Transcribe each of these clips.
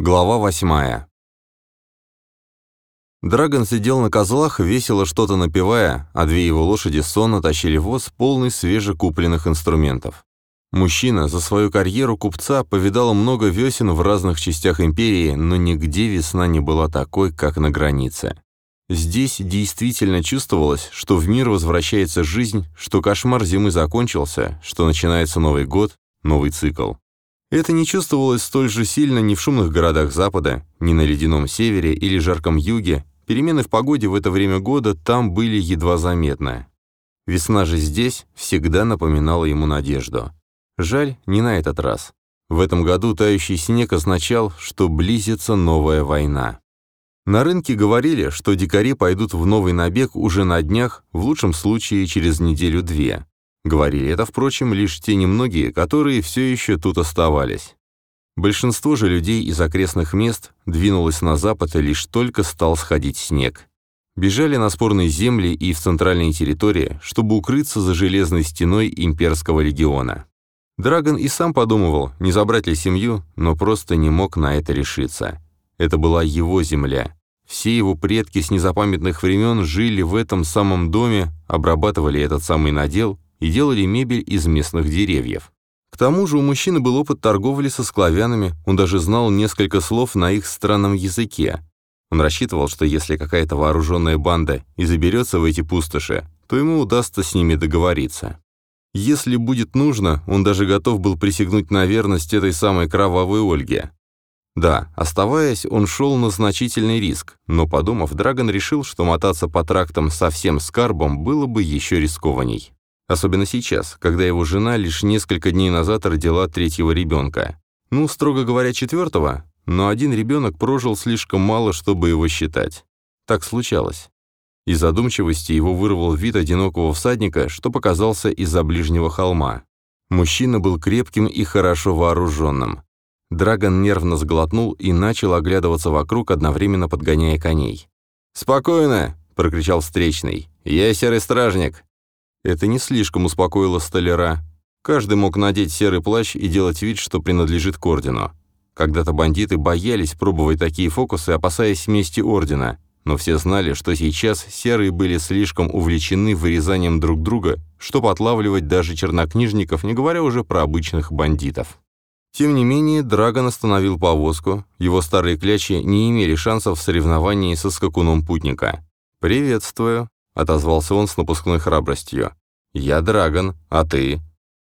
Глава восьмая. Драгон сидел на козлах, весело что-то напевая, а две его лошади сонно тащили воз, полный свежекупленных инструментов. Мужчина за свою карьеру купца повидал много весен в разных частях империи, но нигде весна не была такой, как на границе. Здесь действительно чувствовалось, что в мир возвращается жизнь, что кошмар зимы закончился, что начинается Новый год, новый цикл. Это не чувствовалось столь же сильно ни в шумных городах Запада, ни на ледяном севере или жарком юге. Перемены в погоде в это время года там были едва заметны. Весна же здесь всегда напоминала ему надежду. Жаль, не на этот раз. В этом году тающий снег означал, что близится новая война. На рынке говорили, что дикари пойдут в новый набег уже на днях, в лучшем случае через неделю-две. Говорили это, впрочем, лишь те немногие, которые все еще тут оставались. Большинство же людей из окрестных мест двинулось на запад и лишь только стал сходить снег. Бежали на спорные земли и в центральные территории, чтобы укрыться за железной стеной имперского легиона. Драгон и сам подумывал, не забрать ли семью, но просто не мог на это решиться. Это была его земля. Все его предки с незапамятных времен жили в этом самом доме, обрабатывали этот самый надел и делали мебель из местных деревьев. К тому же у мужчины был опыт торговли со склавянами, он даже знал несколько слов на их странном языке. Он рассчитывал, что если какая-то вооруженная банда и заберется в эти пустоши, то ему удастся с ними договориться. Если будет нужно, он даже готов был присягнуть на верность этой самой кровавой Ольге. Да, оставаясь, он шел на значительный риск, но, подумав, Драгон решил, что мотаться по трактам со всем скарбом было бы еще рискованней. Особенно сейчас, когда его жена лишь несколько дней назад родила третьего ребенка. Ну, строго говоря, четвертого, но один ребенок прожил слишком мало, чтобы его считать. Так случалось. Из задумчивости его вырвал вид одинокого всадника, что показался из-за ближнего холма. Мужчина был крепким и хорошо вооруженным. Драгон нервно сглотнул и начал оглядываться вокруг, одновременно подгоняя коней. «Спокойно!» — прокричал встречный. «Я серый стражник. Это не слишком успокоило столяра. Каждый мог надеть серый плащ и делать вид, что принадлежит к ордену. Когда-то бандиты боялись пробовать такие фокусы, опасаясь мести ордена, но все знали, что сейчас серые были слишком увлечены вырезанием друг друга, чтобы отлавливать даже чернокнижников, не говоря уже про обычных бандитов. Тем не менее, Драгон остановил повозку, его старые клячи не имели шансов в соревновании со скакуном путника. «Приветствую», отозвался он с напускной храбростью. «Я Драгон, а ты?»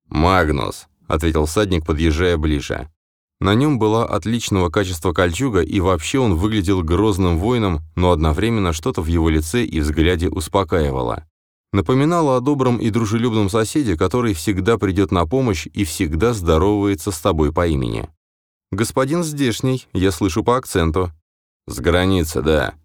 «Магнус», — ответил всадник, подъезжая ближе. На нем была отличного качества кольчуга, и вообще он выглядел грозным воином, но одновременно что-то в его лице и взгляде успокаивало. Напоминало о добром и дружелюбном соседе, который всегда придет на помощь и всегда здоровается с тобой по имени. «Господин здешний, я слышу по акценту». «С границы, да».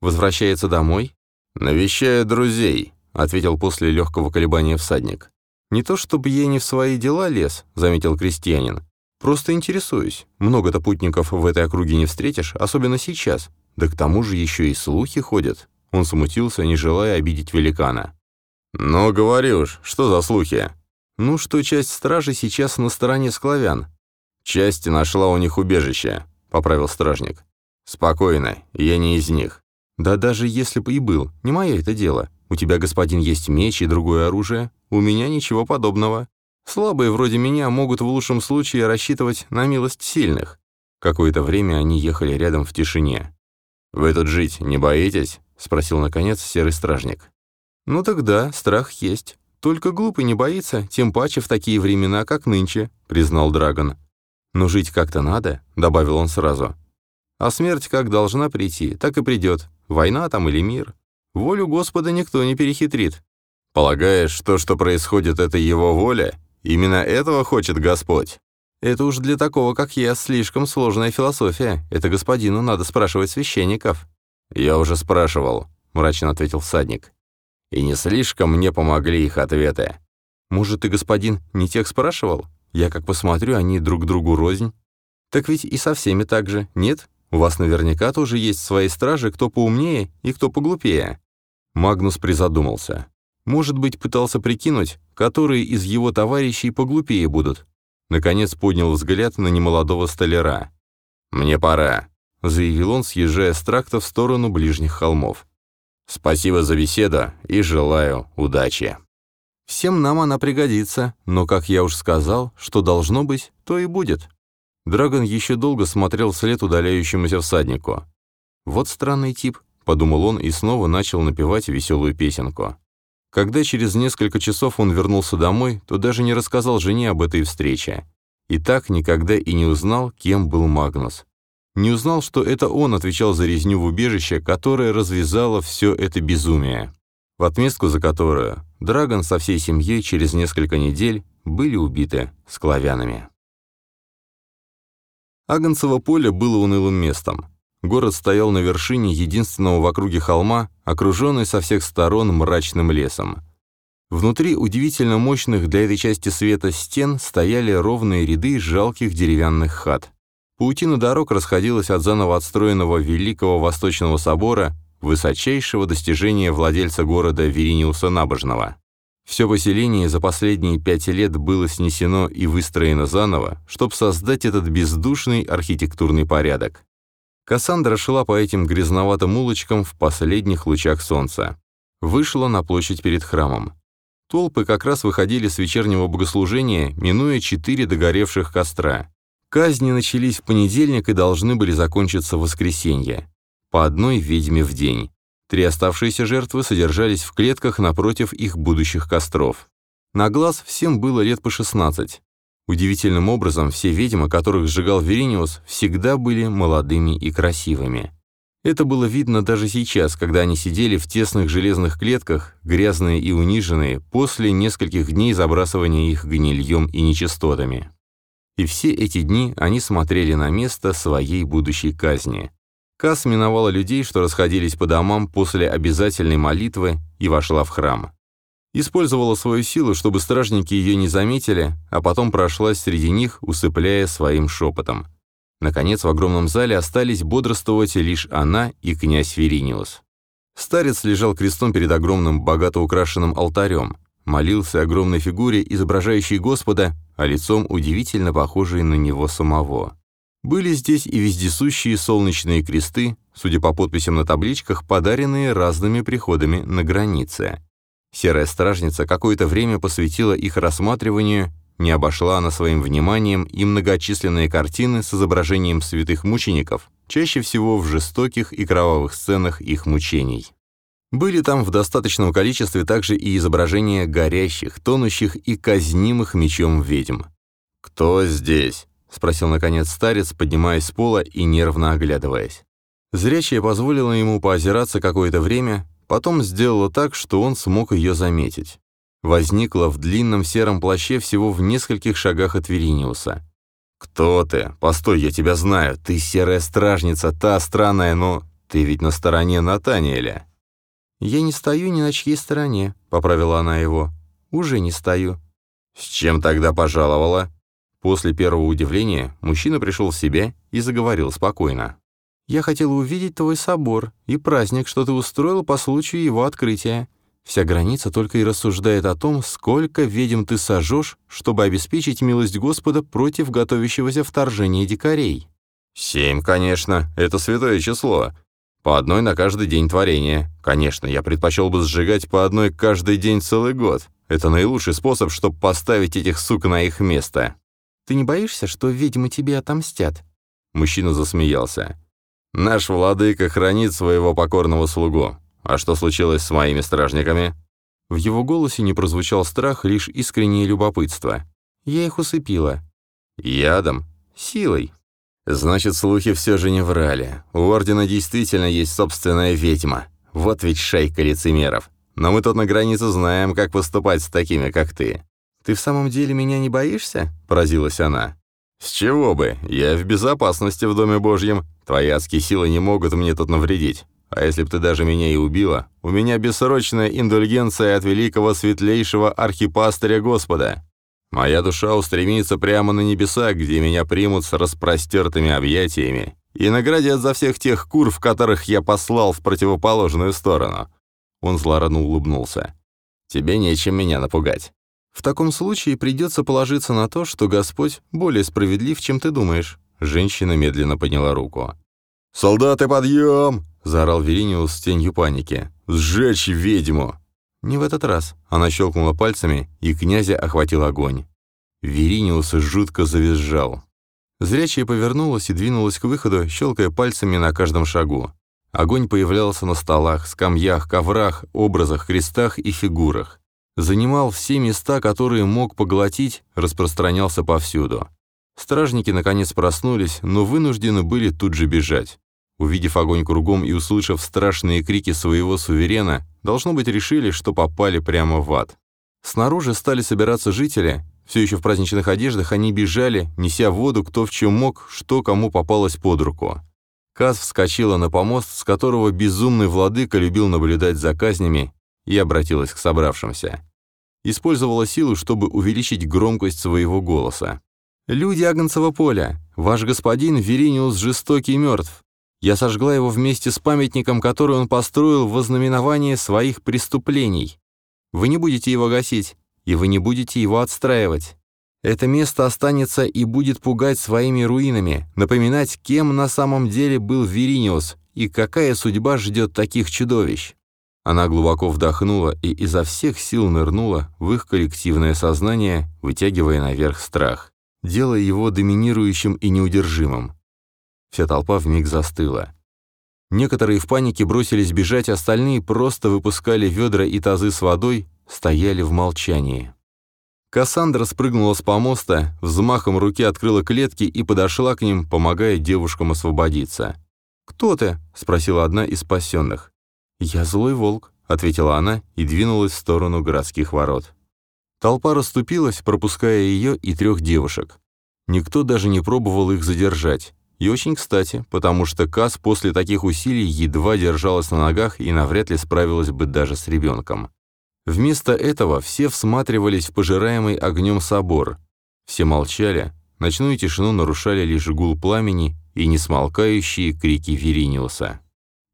«Возвращается домой?» «Навещаю друзей», — ответил после легкого колебания всадник. «Не то чтобы я не в свои дела лез», — заметил крестьянин. «Просто интересуюсь. Много-то путников в этой округе не встретишь, особенно сейчас. Да к тому же еще и слухи ходят». Он смутился, не желая обидеть великана. «Ну, говори уж, что за слухи?» «Ну, что часть стражи сейчас на стороне склавян». «Часть нашла у них убежище», — поправил стражник. «Спокойно, я не из них. Да даже если бы и был, не мое это дело. У тебя, господин, есть меч и другое оружие. У меня ничего подобного. Слабые вроде меня могут в лучшем случае рассчитывать на милость сильных. Какое-то время они ехали рядом в тишине. «Вы тут жить не боитесь?» — спросил, наконец, серый стражник. «Ну тогда, страх есть. Только глупый не боится, тем паче в такие времена, как нынче», — признал Драгон. «Но жить как-то надо», — добавил он сразу. «А смерть как должна прийти, так и придет. Война там или мир. Волю Господа никто не перехитрит. Полагаешь, то, что происходит, это его воля? Именно этого хочет Господь? Это уж для такого, как я, слишком сложная философия. Это господину надо спрашивать священников. Я уже спрашивал, мрачно ответил всадник. И не слишком мне помогли их ответы. Может, ты, господин, не тех спрашивал? Я как посмотрю, они друг другу рознь. Так ведь и со всеми так же, нет? У вас наверняка тоже есть свои стражи, кто поумнее и кто поглупее». Магнус призадумался. Может быть, пытался прикинуть, которые из его товарищей поглупее будут. Наконец поднял взгляд на немолодого столяра. «Мне пора», — заявил он, съезжая с тракта в сторону ближних холмов. «Спасибо за беседу и желаю удачи». «Всем нам она пригодится, но, как я уж сказал, что должно быть, то и будет». Драгон еще долго смотрел вслед удаляющемуся всаднику. «Вот странный тип», — подумал он и снова начал напевать веселую песенку. Когда через несколько часов он вернулся домой, то даже не рассказал жене об этой встрече. И так никогда и не узнал, кем был Магнус. Не узнал, что это он отвечал за резню в убежище, которое развязало все это безумие. В отместку за которую Драгон со всей семьей через несколько недель были убиты склавянами. Агнцево поле было унылым местом. Город стоял на вершине единственного в округе холма, окруженный со всех сторон мрачным лесом. Внутри удивительно мощных для этой части света стен стояли ровные ряды жалких деревянных хат. Паутина дорог расходилась от заново отстроенного Великого Восточного собора, высочайшего достижения владельца города Вериниуса Набожного. Все поселение за последние пять лет было снесено и выстроено заново, чтобы создать этот бездушный архитектурный порядок. Кассандра шла по этим грязноватым улочкам в последних лучах солнца. Вышла на площадь перед храмом. Толпы как раз выходили с вечернего богослужения, минуя четыре догоревших костра. Казни начались в понедельник и должны были закончиться в воскресенье. По одной ведьме в день. Три оставшиеся жертвы содержались в клетках напротив их будущих костров. На глаз всем было лет по 16. Удивительным образом, все ведьмы, которых сжигал Вериниус, всегда были молодыми и красивыми. Это было видно даже сейчас, когда они сидели в тесных железных клетках, грязные и униженные, после нескольких дней забрасывания их гнильем и нечистотами. И все эти дни они смотрели на место своей будущей казни. Кас миновала людей, что расходились по домам после обязательной молитвы, и вошла в храм. Использовала свою силу, чтобы стражники ее не заметили, а потом прошлась среди них, усыпляя своим шепотом. Наконец, в огромном зале остались бодрствовать лишь она и князь Фериниус. Старец лежал крестом перед огромным, богато украшенным алтарем, молился огромной фигуре, изображающей Господа, а лицом удивительно похожей на него самого. Были здесь и вездесущие солнечные кресты, судя по подписям на табличках, подаренные разными приходами на границе. Серая стражница какое-то время посвятила их рассматриванию, не обошла она своим вниманием и многочисленные картины с изображением святых мучеников, чаще всего в жестоких и кровавых сценах их мучений. Были там в достаточном количестве также и изображения горящих, тонущих и казнимых мечом ведьм. «Кто здесь?» — спросил наконец старец, поднимаясь с пола и нервно оглядываясь. Зрячая позволила ему поозираться какое-то время, Потом сделала так, что он смог ее заметить. Возникла в длинном сером плаще всего в нескольких шагах от Вериниуса. «Кто ты? Постой, я тебя знаю. Ты серая стражница, та странная, но ты ведь на стороне Натаниэля». «Я не стою ни на чьей стороне», — поправила она его. «Уже не стою». «С чем тогда пожаловала?» После первого удивления мужчина пришел в себя и заговорил спокойно. Я хотела увидеть твой собор и праздник, что ты устроил по случаю его открытия. Вся граница только и рассуждает о том, сколько ведьм ты сожжешь, чтобы обеспечить милость Господа против готовящегося вторжения дикарей». «Семь, конечно, это святое число. По одной на каждый день творения. Конечно, я предпочел бы сжигать по одной каждый день целый год. Это наилучший способ, чтобы поставить этих сук на их место». «Ты не боишься, что ведьмы тебе отомстят?» Мужчина засмеялся. Наш владыка хранит своего покорного слугу. А что случилось с моими стражниками?» В его голосе не прозвучал страх, лишь искреннее любопытство. «Я их усыпила». «Ядом? Силой?» «Значит, слухи все же не врали. У Ордена действительно есть собственная ведьма. Вот ведь шайка лицемеров. Но мы тут на границе знаем, как поступать с такими, как ты». «Ты в самом деле меня не боишься?» – поразилась она. «С чего бы? Я в безопасности в Доме Божьем. Твои адские силы не могут мне тут навредить. А если б ты даже меня и убила, у меня бессрочная индульгенция от великого светлейшего архипастыря Господа. Моя душа устремится прямо на небеса, где меня примут с распростертыми объятиями и наградят за всех тех кур, в которых я послал в противоположную сторону». Он злорадно улыбнулся. «Тебе нечем меня напугать». В таком случае придется положиться на то, что Господь более справедлив, чем ты думаешь. Женщина медленно подняла руку. «Солдаты, подъем!» — заорал Вериниус с тенью паники. «Сжечь ведьму!» Не в этот раз. Она щелкнула пальцами, и князя охватил огонь. Вериниус жутко завизжал. Зрячая повернулась и двинулась к выходу, щелкая пальцами на каждом шагу. Огонь появлялся на столах, скамьях, коврах, образах, крестах и фигурах. Занимал все места, которые мог поглотить, распространялся повсюду. Стражники наконец проснулись, но вынуждены были тут же бежать. Увидев огонь кругом и услышав страшные крики своего суверена, должно быть, решили, что попали прямо в ад. Снаружи стали собираться жители, все еще в праздничных одеждах они бежали, неся воду кто в чем мог, что кому попалось под руку. Каз вскочила на помост, с которого безумный владыка любил наблюдать за казнями, и обратилась к собравшимся. Использовала силу, чтобы увеличить громкость своего голоса. «Люди Агнцева поля, ваш господин Вериниус жестокий и мертв. Я сожгла его вместе с памятником, который он построил в ознаменование своих преступлений. Вы не будете его гасить, и вы не будете его отстраивать. Это место останется и будет пугать своими руинами, напоминать, кем на самом деле был Вериниус и какая судьба ждет таких чудовищ. Она глубоко вдохнула и изо всех сил нырнула в их коллективное сознание, вытягивая наверх страх, делая его доминирующим и неудержимым. Вся толпа вмиг застыла. Некоторые в панике бросились бежать, остальные просто выпускали ведра и тазы с водой, стояли в молчании. Кассандра спрыгнула с помоста, взмахом руки открыла клетки и подошла к ним, помогая девушкам освободиться. «Кто ты?» — спросила одна из спасенных. «Я злой волк», — ответила она и двинулась в сторону городских ворот. Толпа расступилась, пропуская ее и трех девушек. Никто даже не пробовал их задержать. И очень кстати, потому что Кас после таких усилий едва держалась на ногах и навряд ли справилась бы даже с ребенком. Вместо этого все всматривались в пожираемый огнем собор. Все молчали, ночную тишину нарушали лишь гул пламени и несмолкающие крики Вериниуса.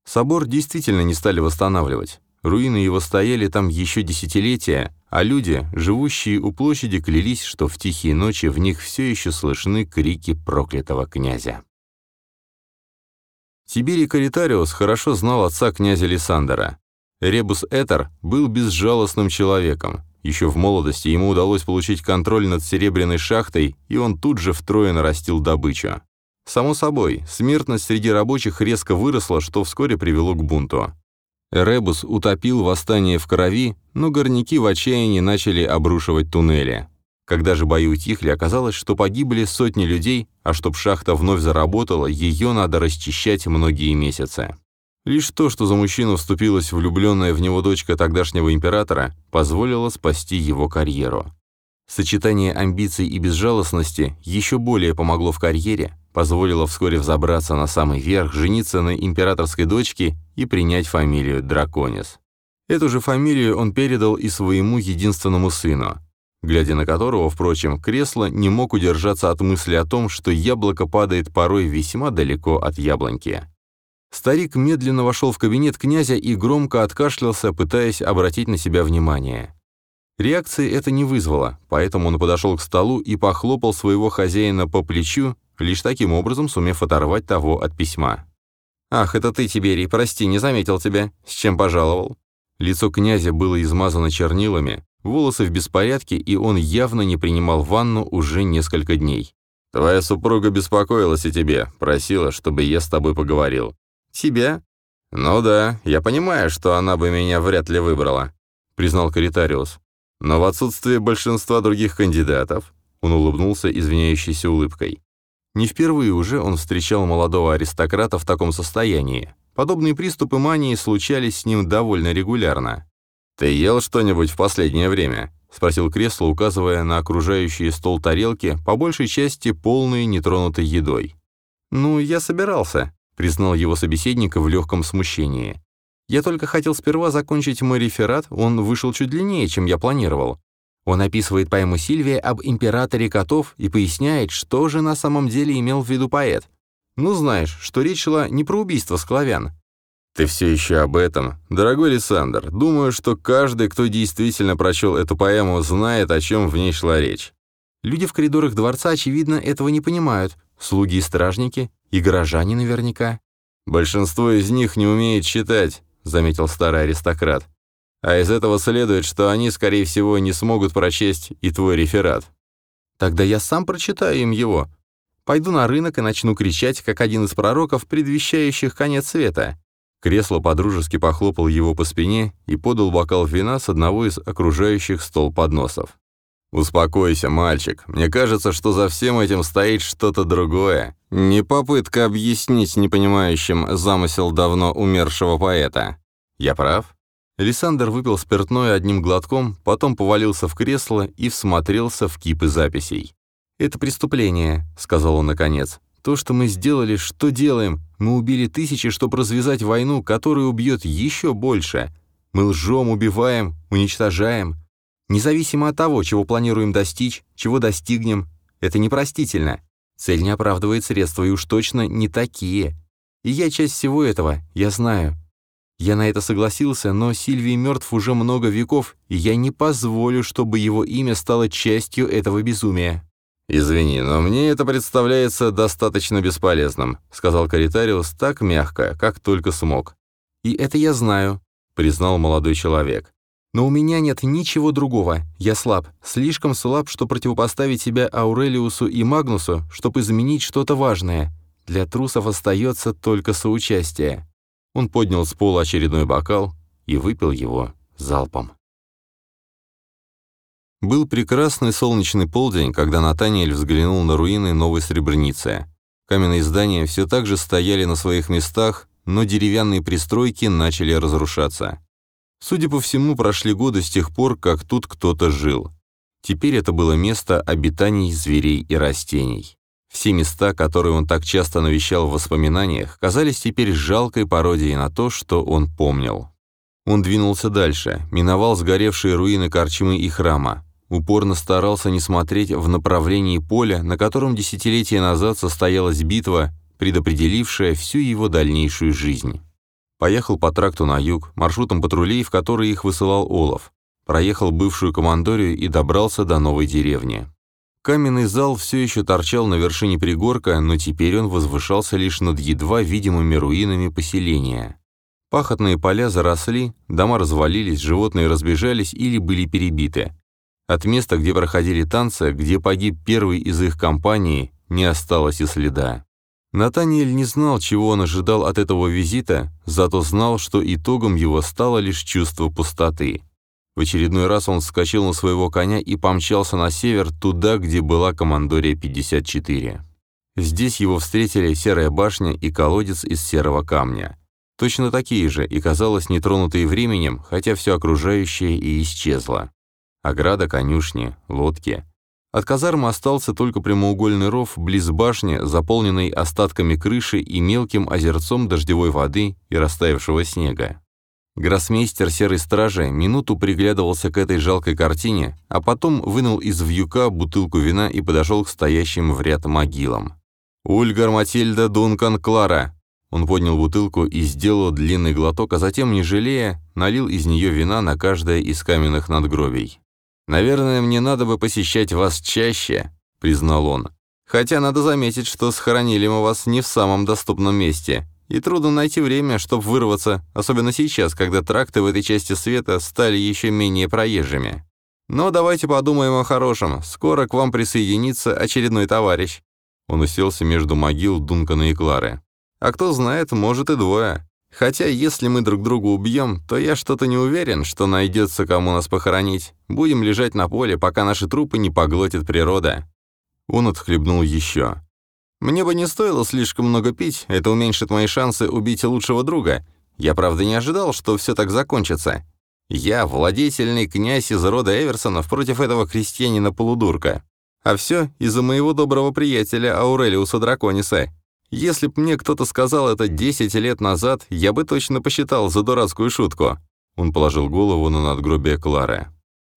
Собор действительно не стали восстанавливать. Руины его стояли там еще десятилетия, а люди, живущие у площади, клялись, что в тихие ночи в них все еще слышны крики проклятого князя. Тиберий Каритариус хорошо знал отца князя Лиссандра. Ребус Этер был безжалостным человеком. Еще в молодости ему удалось получить контроль над серебряной шахтой, и он тут же втрое нарастил добычу. Само собой, смертность среди рабочих резко выросла, что вскоре привело к бунту. Ребус утопил восстание в крови, но горняки в отчаянии начали обрушивать туннели. Когда же бои утихли, оказалось, что погибли сотни людей, а чтоб шахта вновь заработала, ее надо расчищать многие месяцы. Лишь то, что за мужчину вступилась влюбленная в него дочка тогдашнего императора, позволило спасти его карьеру. Сочетание амбиций и безжалостности еще более помогло в карьере, позволило вскоре взобраться на самый верх, жениться на императорской дочке и принять фамилию Драконис. Эту же фамилию он передал и своему единственному сыну, глядя на которого, впрочем, кресло не мог удержаться от мысли о том, что яблоко падает порой весьма далеко от яблоньки. Старик медленно вошел в кабинет князя и громко откашлялся, пытаясь обратить на себя внимание. Реакции это не вызвало, поэтому он подошел к столу и похлопал своего хозяина по плечу, лишь таким образом сумев оторвать того от письма. «Ах, это ты, Тиберий, прости, не заметил тебя. С чем пожаловал?» Лицо князя было измазано чернилами, волосы в беспорядке, и он явно не принимал ванну уже несколько дней. «Твоя супруга беспокоилась о тебе, просила, чтобы я с тобой поговорил. «Тебя?» «Ну да, я понимаю, что она бы меня вряд ли выбрала», — признал Каритариус. «Но в отсутствие большинства других кандидатов...» Он улыбнулся извиняющейся улыбкой. Не впервые уже он встречал молодого аристократа в таком состоянии. Подобные приступы мании случались с ним довольно регулярно. «Ты ел что-нибудь в последнее время?» — спросил кресло, указывая на окружающие стол тарелки, по большей части полные нетронутой едой. «Ну, я собирался», признал его собеседника в легком смущении. «Я только хотел сперва закончить мой реферат, он вышел чуть длиннее, чем я планировал. Он описывает поэму Сильвия об императоре котов и поясняет, что же на самом деле имел в виду поэт. Ну, знаешь, что речь шла не про убийство склавян». «Ты все еще об этом? Дорогой Александр, думаю, что каждый, кто действительно прочел эту поэму, знает, о чем в ней шла речь». Люди в коридорах дворца, очевидно, этого не понимают. Слуги и стражники? И горожане наверняка?» «Большинство из них не умеет читать», — заметил старый аристократ. «А из этого следует, что они, скорее всего, не смогут прочесть и твой реферат». «Тогда я сам прочитаю им его. Пойду на рынок и начну кричать, как один из пророков, предвещающих конец света». Кресло подружески похлопал его по спине и подал бокал вина с одного из окружающих стол подносов. «Успокойся, мальчик. Мне кажется, что за всем этим стоит что-то другое. Не попытка объяснить непонимающим замысел давно умершего поэта. Я прав?» Лиссандр выпил спиртное одним глотком, потом повалился в кресло и всмотрелся в кипы записей. «Это преступление», — сказал он наконец. То, что мы сделали, что делаем? Мы убили тысячи, чтобы развязать войну, которая убьет еще больше. Мы лжем, убиваем, уничтожаем. Независимо от того, чего планируем достичь, чего достигнем, это непростительно. Цель не оправдывает средства, и уж точно не такие. И я часть всего этого, я знаю. Я на это согласился, но Сильвий мертв уже много веков, и я не позволю, чтобы его имя стало частью этого безумия. «Извини, но мне это представляется достаточно бесполезным», сказал Каритариус так мягко, как только смог. «И это я знаю», — признал молодой человек. «Но у меня нет ничего другого. Я слаб, слишком слаб, чтобы противопоставить себя Аурелиусу и Магнусу, чтобы изменить что-то важное. Для трусов остается только соучастие». Он поднял с пола очередной бокал и выпил его залпом. Был прекрасный солнечный полдень, когда Натаниэль взглянул на руины новой Сребреницы. Каменные здания все так же стояли на своих местах, но деревянные пристройки начали разрушаться. Судя по всему, прошли годы с тех пор, как тут кто-то жил. Теперь это было место обитаний зверей и растений. Все места, которые он так часто навещал в воспоминаниях, казались теперь жалкой пародией на то, что он помнил. Он двинулся дальше, миновал сгоревшие руины корчмы и храма, упорно старался не смотреть в направлении поля, на котором десятилетия назад состоялась битва, предопределившая всю его дальнейшую жизнь. Поехал по тракту на юг, маршрутом патрулей, в который их высылал Олов. Проехал бывшую командорию и добрался до новой деревни. Каменный зал все еще торчал на вершине пригорка, но теперь он возвышался лишь над едва видимыми руинами поселения. Пахотные поля заросли, дома развалились, животные разбежались или были перебиты. От места, где проходили танцы, где погиб первый из их компании, не осталось и следа. Натаниэль не знал, чего он ожидал от этого визита, зато знал, что итогом его стало лишь чувство пустоты. В очередной раз он вскочил на своего коня и помчался на север, туда, где была командория 54. Здесь его встретили серая башня и колодец из серого камня. Точно такие же и, казалось, нетронутые временем, хотя все окружающее и исчезло. Ограда, конюшни, лодки. От казармы остался только прямоугольный ров близ башни, заполненный остатками крыши и мелким озерцом дождевой воды и растаявшего снега. Гроссмейстер серой стражи минуту приглядывался к этой жалкой картине, а потом вынул из вьюка бутылку вина и подошел к стоящим в ряд могилам. «Ульгар Матильда Дункан Клара!» Он поднял бутылку и сделал длинный глоток, а затем, не жалея, налил из нее вина на каждое из каменных надгробий. «Наверное, мне надо бы посещать вас чаще», — признал он. «Хотя надо заметить, что схоронили мы вас не в самом доступном месте, и трудно найти время, чтобы вырваться, особенно сейчас, когда тракты в этой части света стали еще менее проезжими. Но давайте подумаем о хорошем. Скоро к вам присоединится очередной товарищ». Он уселся между могил Дункана и Клары. «А кто знает, может и двое. Хотя, если мы друг друга убьем, то я что-то не уверен, что найдется кому нас похоронить. Будем лежать на поле, пока наши трупы не поглотит природа». Он отхлебнул еще. «Мне бы не стоило слишком много пить, это уменьшит мои шансы убить лучшего друга. Я, правда, не ожидал, что все так закончится. Я владетельный князь из рода Эверсонов против этого крестьянина-полудурка. А все из-за моего доброго приятеля Аурелиуса Дракониса. Если б мне кто-то сказал это 10 лет назад, я бы точно посчитал за дурацкую шутку». Он положил голову на надгробие Клары.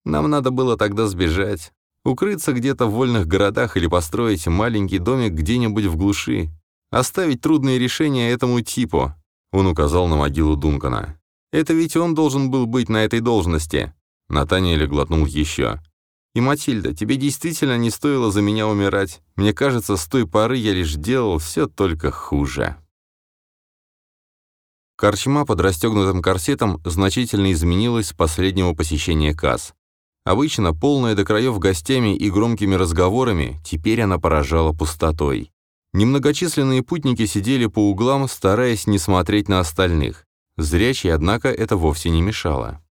«Нам надо было тогда сбежать, укрыться где-то в вольных городах или построить маленький домик где-нибудь в глуши, оставить трудные решения этому типу». Он указал на могилу Дункана. «Это ведь он должен был быть на этой должности». Натаниэль глотнул еще. И, Матильда, тебе действительно не стоило за меня умирать. Мне кажется, с той поры я лишь делал все только хуже». Корчма под расстегнутым корсетом значительно изменилась с последнего посещения касс. Обычно полная до краев гостями и громкими разговорами, теперь она поражала пустотой. Немногочисленные путники сидели по углам, стараясь не смотреть на остальных. Зрячей, однако, это вовсе не мешало.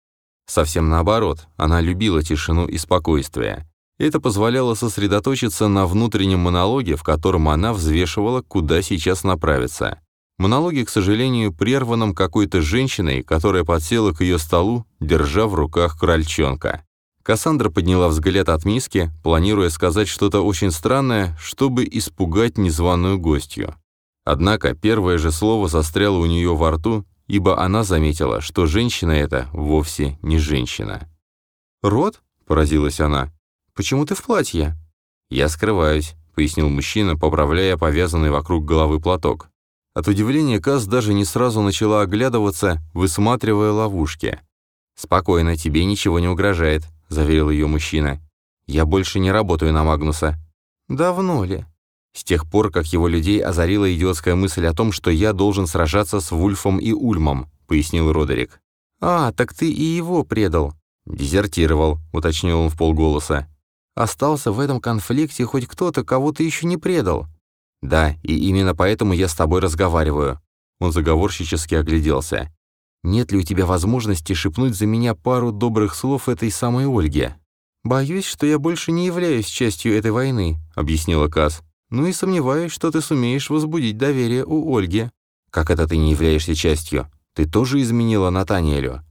Совсем наоборот, она любила тишину и спокойствие. Это позволяло сосредоточиться на внутреннем монологе, в котором она взвешивала, куда сейчас направиться. Монологе, к сожалению, прерванном какой-то женщиной, которая подсела к ее столу, держа в руках крольчонка. Кассандра подняла взгляд от миски, планируя сказать что-то очень странное, чтобы испугать незваную гостью. Однако первое же слово застряло у нее во рту, ибо она заметила, что женщина эта вовсе не женщина. «Рот?» — поразилась она. «Почему ты в платье?» «Я скрываюсь», — пояснил мужчина, поправляя повязанный вокруг головы платок. От удивления Каз даже не сразу начала оглядываться, высматривая ловушки. «Спокойно, тебе ничего не угрожает», — заверил ее мужчина. «Я больше не работаю на Магнуса». «Давно ли?» С тех пор, как его людей озарила идиотская мысль о том, что я должен сражаться с Вульфом и Ульмом, пояснил Родерик. «А, так ты и его предал». «Дезертировал», — уточнил он в полголоса. «Остался в этом конфликте хоть кто-то, кого ты еще не предал». «Да, и именно поэтому я с тобой разговариваю». Он заговорщически огляделся. «Нет ли у тебя возможности шепнуть за меня пару добрых слов этой самой Ольге?» «Боюсь, что я больше не являюсь частью этой войны», — объяснила Каз. Ну и сомневаюсь, что ты сумеешь возбудить доверие у Ольги. Как это ты не являешься частью? Ты тоже изменила Натаниэлю?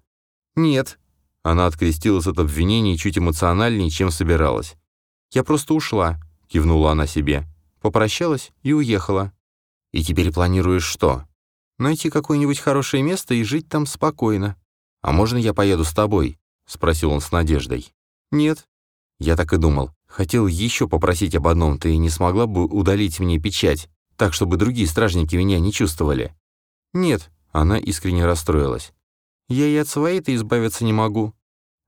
Нет. Она открестилась от обвинений чуть эмоциональнее, чем собиралась. Я просто ушла, кивнула она себе. Попрощалась и уехала. И теперь планируешь что? Найти какое-нибудь хорошее место и жить там спокойно. А можно я поеду с тобой? Спросил он с надеждой. Нет. Я так и думал. Хотел еще попросить об одном, ты не смогла бы удалить мне печать, так, чтобы другие стражники меня не чувствовали?» «Нет», — она искренне расстроилась. «Я и от своей-то избавиться не могу».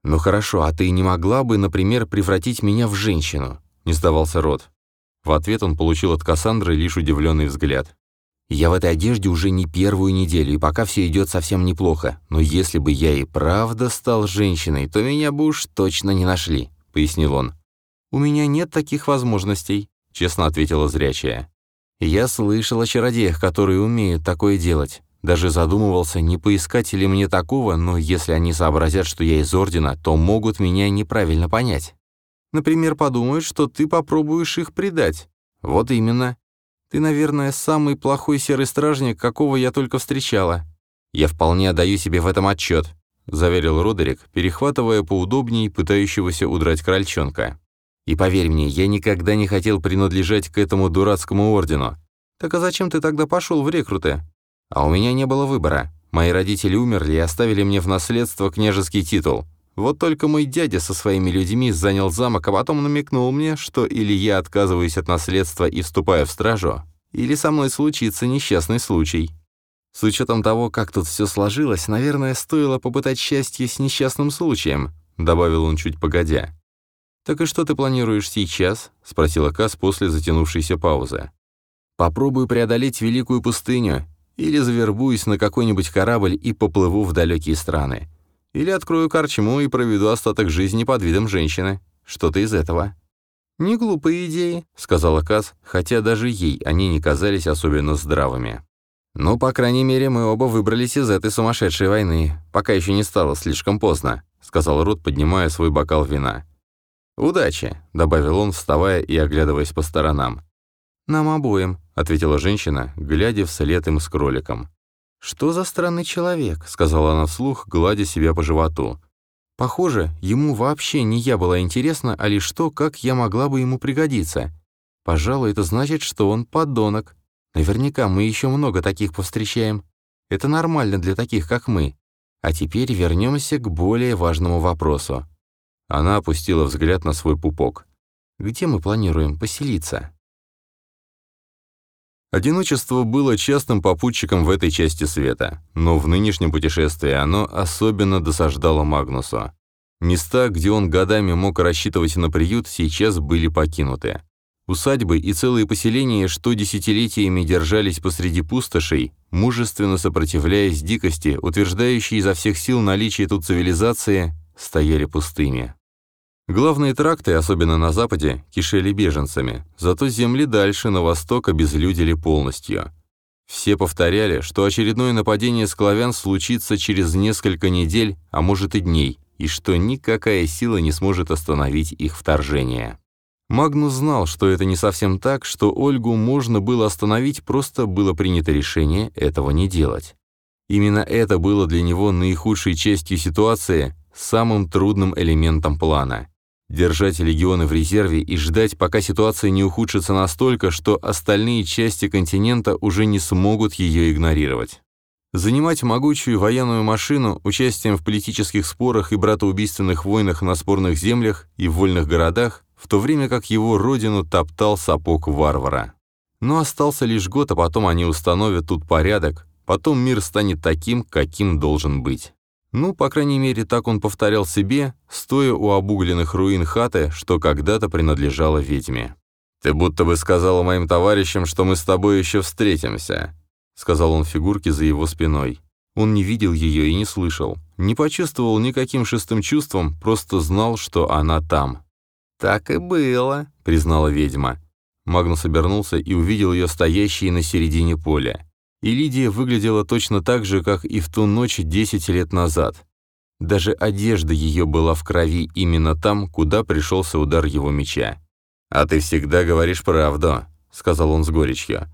«Ну хорошо, а ты не могла бы, например, превратить меня в женщину?» — не сдавался Рот. В ответ он получил от Кассандры лишь удивленный взгляд. «Я в этой одежде уже не первую неделю, и пока все идет совсем неплохо. Но если бы я и правда стал женщиной, то меня бы уж точно не нашли», — пояснил он. «У меня нет таких возможностей», — честно ответила зрячая. «Я слышал о чародеях, которые умеют такое делать. Даже задумывался, не поискать ли мне такого, но если они сообразят, что я из Ордена, то могут меня неправильно понять. Например, подумают, что ты попробуешь их предать. Вот именно. Ты, наверное, самый плохой серый стражник, какого я только встречала. Я вполне отдаю себе в этом отчет», — заверил Родерик, перехватывая поудобней пытающегося удрать крольчонка. И поверь мне, я никогда не хотел принадлежать к этому дурацкому ордену. Так а зачем ты тогда пошел в рекруты? А у меня не было выбора. Мои родители умерли и оставили мне в наследство княжеский титул. Вот только мой дядя со своими людьми занял замок, а потом намекнул мне, что или я отказываюсь от наследства и вступаю в стражу, или со мной случится несчастный случай. С учетом того, как тут все сложилось, наверное, стоило попытать счастье с несчастным случаем», — добавил он чуть погодя. «Так и что ты планируешь сейчас?» — спросила Кас после затянувшейся паузы. «Попробую преодолеть великую пустыню, или завербуюсь на какой-нибудь корабль и поплыву в далекие страны. Или открою корчму и проведу остаток жизни под видом женщины. Что-то из этого». «Не глупые идеи», — сказала Кас, хотя даже ей они не казались особенно здравыми. «Ну, по крайней мере, мы оба выбрались из этой сумасшедшей войны, пока еще не стало слишком поздно», — сказал Рут, поднимая свой бокал вина. «Удачи», — добавил он, вставая и оглядываясь по сторонам. «Нам обоим», — ответила женщина, глядя вслед им с кроликом. «Что за странный человек?» — сказала она вслух, гладя себя по животу. «Похоже, ему вообще не я была интересна, а лишь то, как я могла бы ему пригодиться. Пожалуй, это значит, что он подонок. Наверняка мы еще много таких повстречаем. Это нормально для таких, как мы. А теперь вернемся к более важному вопросу. Она опустила взгляд на свой пупок. «Где мы планируем поселиться?» Одиночество было частым попутчиком в этой части света, но в нынешнем путешествии оно особенно досаждало Магнусу. Места, где он годами мог рассчитывать на приют, сейчас были покинуты. Усадьбы и целые поселения, что десятилетиями держались посреди пустошей, мужественно сопротивляясь дикости, утверждающей изо всех сил наличие тут цивилизации, стояли пустыми. Главные тракты, особенно на западе, кишели беженцами, зато земли дальше, на восток, обезлюдили полностью. Все повторяли, что очередное нападение склавян случится через несколько недель, а может и дней, и что никакая сила не сможет остановить их вторжение. Магнус знал, что это не совсем так, что Ольгу можно было остановить, просто было принято решение этого не делать. Именно это было для него наихудшей частью ситуации, самым трудным элементом плана. Держать легионы в резерве и ждать, пока ситуация не ухудшится настолько, что остальные части континента уже не смогут ее игнорировать. Занимать могучую военную машину участием в политических спорах и братоубийственных войнах на спорных землях и вольных городах в то время как его родину топтал сапог варвара. Но остался лишь год, а потом они установят тут порядок, потом мир станет таким, каким должен быть. Ну, по крайней мере, так он повторял себе, стоя у обугленных руин хаты, что когда-то принадлежала ведьме. «Ты будто бы сказала моим товарищам, что мы с тобой еще встретимся», сказал он фигурке за его спиной. Он не видел ее и не слышал, не почувствовал никаким шестым чувством, просто знал, что она там. «Так и было», — признала ведьма. Магнус обернулся и увидел ее стоящей на середине поля. И Лидия выглядела точно так же, как и в ту ночь десять лет назад. Даже одежда ее была в крови именно там, куда пришелся удар его меча. «А ты всегда говоришь правду», — сказал он с горечью.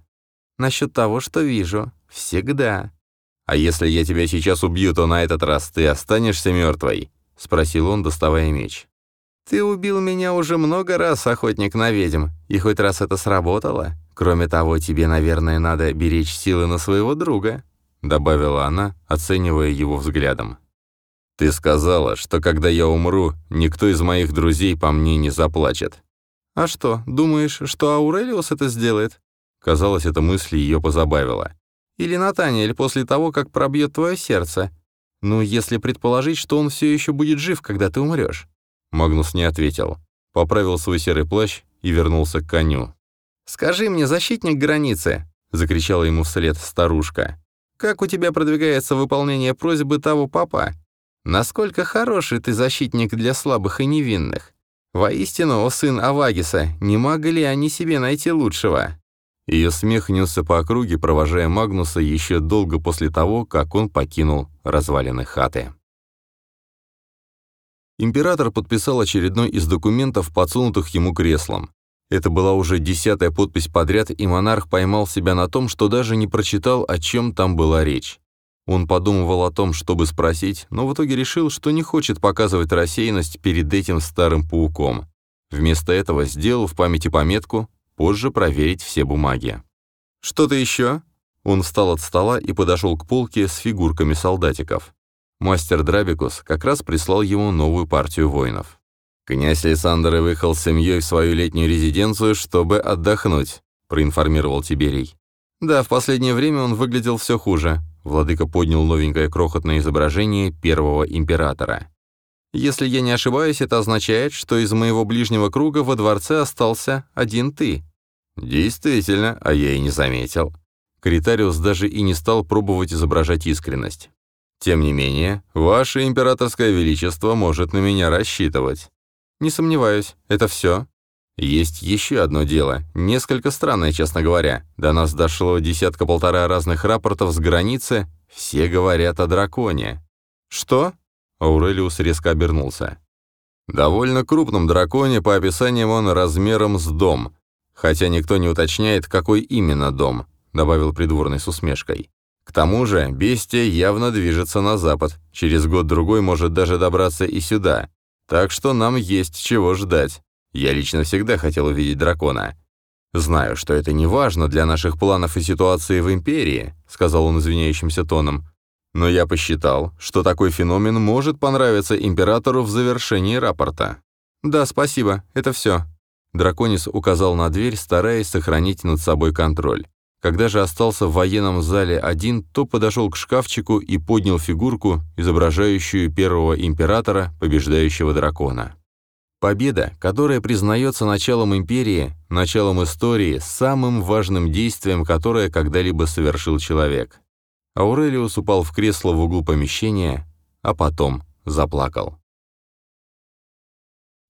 «Насчет того, что вижу. Всегда». «А если я тебя сейчас убью, то на этот раз ты останешься мертвой?» — спросил он, доставая меч. «Ты убил меня уже много раз, охотник на ведьм, и хоть раз это сработало. Кроме того, тебе, наверное, надо беречь силы на своего друга», добавила она, оценивая его взглядом. «Ты сказала, что когда я умру, никто из моих друзей по мне не заплачет». «А что, думаешь, что Аурелиус это сделает?» Казалось, эта мысль ее позабавила. «Или Натаниэль после того, как пробьет твое сердце? Ну, если предположить, что он все еще будет жив, когда ты умрешь. Магнус не ответил. Поправил свой серый плащ и вернулся к коню. «Скажи мне, защитник границы!» — закричала ему вслед старушка. «Как у тебя продвигается выполнение просьбы того папа? Насколько хороший ты защитник для слабых и невинных? Воистину, о сын Авагиса, не могли ли они себе найти лучшего?» Ее смех несся по округе, провожая Магнуса еще долго после того, как он покинул развалины хаты. Император подписал очередной из документов, подсунутых ему креслом. Это была уже десятая подпись подряд, и монарх поймал себя на том, что даже не прочитал, о чем там была речь. Он подумывал о том, чтобы спросить, но в итоге решил, что не хочет показывать рассеянность перед этим старым пауком. Вместо этого сделал в памяти пометку «Позже проверить все бумаги». «Что-то еще?» Он встал от стола и подошел к полке с фигурками солдатиков. Мастер Драбикус как раз прислал ему новую партию воинов. «Князь Александр выехал с семьей в свою летнюю резиденцию, чтобы отдохнуть», — проинформировал Тиберий. «Да, в последнее время он выглядел все хуже», — владыка поднял новенькое крохотное изображение первого императора. «Если я не ошибаюсь, это означает, что из моего ближнего круга во дворце остался один ты». «Действительно, а я и не заметил». Критариус даже и не стал пробовать изображать искренность. Тем не менее, ваше императорское величество может на меня рассчитывать. Не сомневаюсь, это все. Есть еще одно дело, несколько странное, честно говоря. До нас дошло десятка-полтора разных рапортов с границы, все говорят о драконе. Что? Аурелиус резко обернулся. Довольно крупном драконе, по описаниям он размером с дом. Хотя никто не уточняет, какой именно дом, добавил придворный с усмешкой. К тому же, бестия явно движется на запад, через год-другой может даже добраться и сюда. Так что нам есть чего ждать. Я лично всегда хотел увидеть дракона. «Знаю, что это не важно для наших планов и ситуации в Империи», сказал он извиняющимся тоном. «Но я посчитал, что такой феномен может понравиться Императору в завершении рапорта». «Да, спасибо, это все». Драконис указал на дверь, стараясь сохранить над собой контроль. Когда же остался в военном зале один, то подошел к шкафчику и поднял фигурку, изображающую первого императора, побеждающего дракона. Победа, которая признается началом империи, началом истории, самым важным действием, которое когда-либо совершил человек. Аурелиус упал в кресло в углу помещения, а потом заплакал.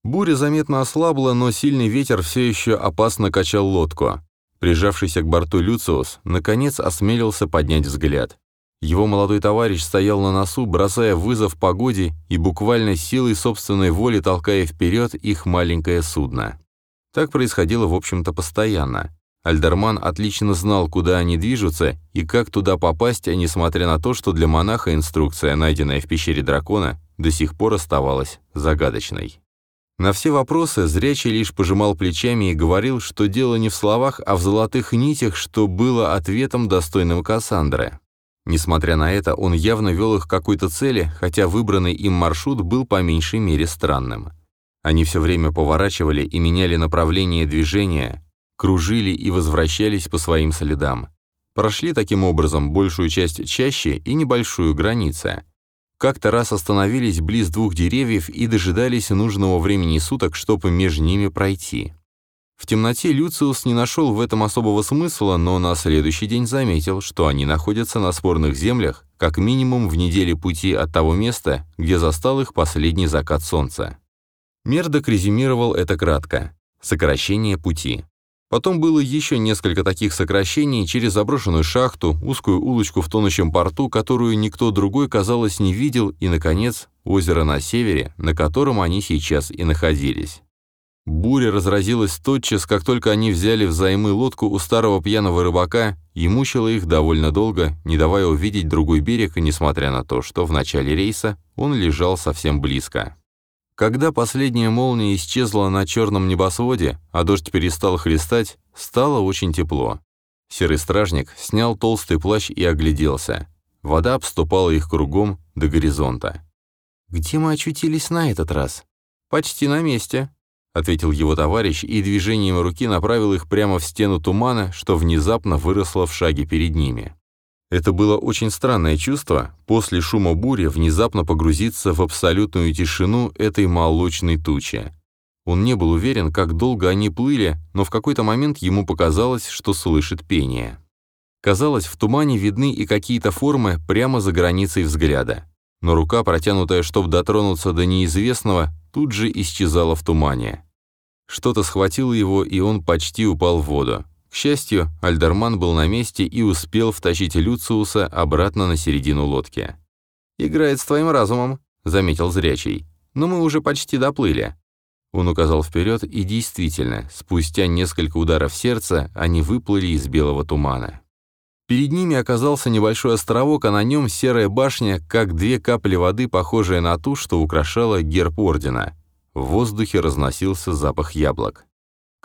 Буря заметно ослабла, но сильный ветер все еще опасно качал лодку. Прижавшийся к борту Люциус, наконец осмелился поднять взгляд. Его молодой товарищ стоял на носу, бросая вызов погоде и буквально силой собственной воли толкая вперед их маленькое судно. Так происходило, в общем-то, постоянно. Альдерман отлично знал, куда они движутся и как туда попасть, несмотря на то, что для монаха инструкция, найденная в пещере дракона, до сих пор оставалась загадочной. На все вопросы зрячий лишь пожимал плечами и говорил, что дело не в словах, а в золотых нитях, что было ответом достойным Кассандры. Несмотря на это, он явно вел их к какой-то цели, хотя выбранный им маршрут был по меньшей мере странным. Они все время поворачивали и меняли направление движения, кружили и возвращались по своим следам. Прошли таким образом большую часть чаще и небольшую границы. Как-то раз остановились близ двух деревьев и дожидались нужного времени суток, чтобы между ними пройти. В темноте Люциус не нашел в этом особого смысла, но на следующий день заметил, что они находятся на спорных землях, как минимум в неделе пути от того места, где застал их последний закат солнца. Мердок резюмировал это кратко. Сокращение пути. Потом было еще несколько таких сокращений через заброшенную шахту, узкую улочку в тонущем порту, которую никто другой, казалось, не видел, и, наконец, озеро на севере, на котором они сейчас и находились. Буря разразилась тотчас, как только они взяли взаймы лодку у старого пьяного рыбака и мучила их довольно долго, не давая увидеть другой берег, несмотря на то, что в начале рейса он лежал совсем близко. Когда последняя молния исчезла на черном небосводе, а дождь перестал хлестать, стало очень тепло. Серый стражник снял толстый плащ и огляделся. Вода обступала их кругом до горизонта. «Где мы очутились на этот раз?» «Почти на месте», ответил его товарищ и движением руки направил их прямо в стену тумана, что внезапно выросло в шаге перед ними. Это было очень странное чувство, после шума бури внезапно погрузиться в абсолютную тишину этой молочной тучи. Он не был уверен, как долго они плыли, но в какой-то момент ему показалось, что слышит пение. Казалось, в тумане видны и какие-то формы прямо за границей взгляда. Но рука, протянутая, чтобы дотронуться до неизвестного, тут же исчезала в тумане. Что-то схватило его, и он почти упал в воду. К счастью, Альдерман был на месте и успел втащить Люциуса обратно на середину лодки. «Играет с твоим разумом», — заметил зрячий. «Но мы уже почти доплыли». Он указал вперед, и действительно, спустя несколько ударов сердца, они выплыли из белого тумана. Перед ними оказался небольшой островок, а на нем серая башня, как две капли воды, похожая на ту, что украшала герб ордена. В воздухе разносился запах яблок.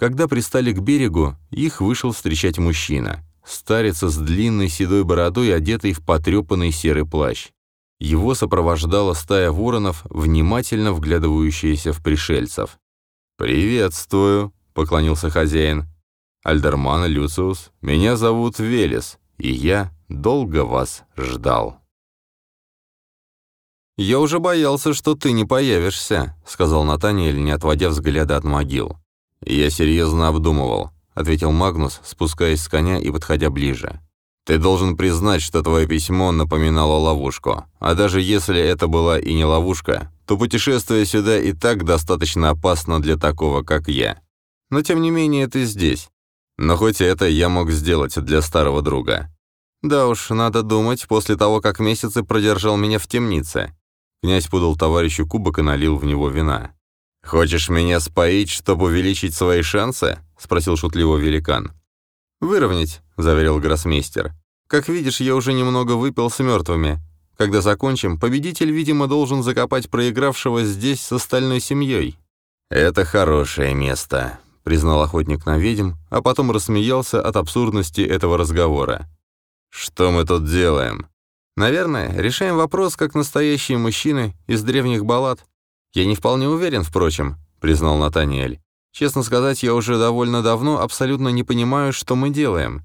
Когда пристали к берегу, их вышел встречать мужчина. Старец с длинной седой бородой, одетый в потрепанный серый плащ. Его сопровождала стая воронов, внимательно вглядывающаяся в пришельцев. «Приветствую», — поклонился хозяин. «Альдерман Люциус, меня зовут Велес, и я долго вас ждал». «Я уже боялся, что ты не появишься», — сказал Натаниэль, не отводя взгляда от могил. «Я серьезно обдумывал», — ответил Магнус, спускаясь с коня и подходя ближе. «Ты должен признать, что твое письмо напоминало ловушку. А даже если это была и не ловушка, то путешествие сюда и так достаточно опасно для такого, как я. Но тем не менее ты здесь. Но хоть это я мог сделать для старого друга. Да уж, надо думать, после того, как месяцы продержал меня в темнице. Князь подал товарищу кубок и налил в него вина. «Хочешь меня споить, чтобы увеличить свои шансы?» — спросил шутливо великан. «Выровнять», — заверил гроссмейстер. «Как видишь, я уже немного выпил с мертвыми. Когда закончим, победитель, видимо, должен закопать проигравшего здесь с остальной семьей». «Это хорошее место», — признал охотник на ведьм, а потом рассмеялся от абсурдности этого разговора. «Что мы тут делаем?» Наверное, решаем вопрос, как настоящие мужчины из древних баллад. Я не вполне уверен, впрочем, признал Натаниэль. Честно сказать, я уже довольно давно абсолютно не понимаю, что мы делаем.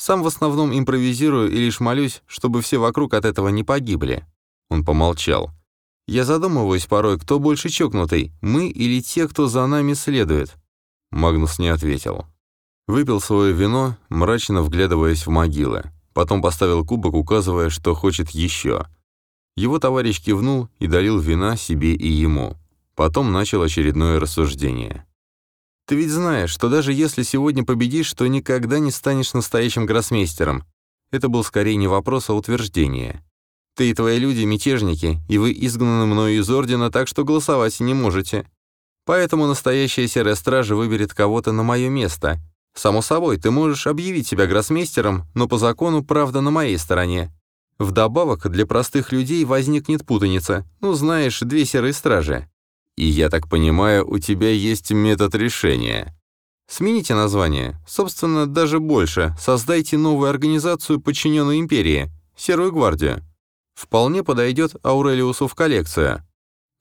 Сам в основном импровизирую и лишь молюсь, чтобы все вокруг от этого не погибли». Он помолчал. «Я задумываюсь порой, кто больше чокнутый, мы или те, кто за нами следует?» Магнус не ответил. Выпил свое вино, мрачно вглядываясь в могилы. Потом поставил кубок, указывая, что хочет еще. Его товарищ кивнул и долил вина себе и ему. Потом начал очередное рассуждение. «Ты ведь знаешь, что даже если сегодня победишь, то никогда не станешь настоящим гроссмейстером. Это был скорее не вопрос, а утверждение. Ты и твои люди — мятежники, и вы изгнаны мною из Ордена, так что голосовать не можете. Поэтому настоящая Серая Стража выберет кого-то на мое место. Само собой, ты можешь объявить себя гроссмейстером, но по закону правда на моей стороне. Вдобавок, для простых людей возникнет путаница. Ну, знаешь, две Серые Стражи. И я так понимаю, у тебя есть метод решения. Смените название. Собственно, даже больше. Создайте новую организацию, подчиненную империи. Серую гвардию. Вполне подойдет Аурелиусу в коллекцию.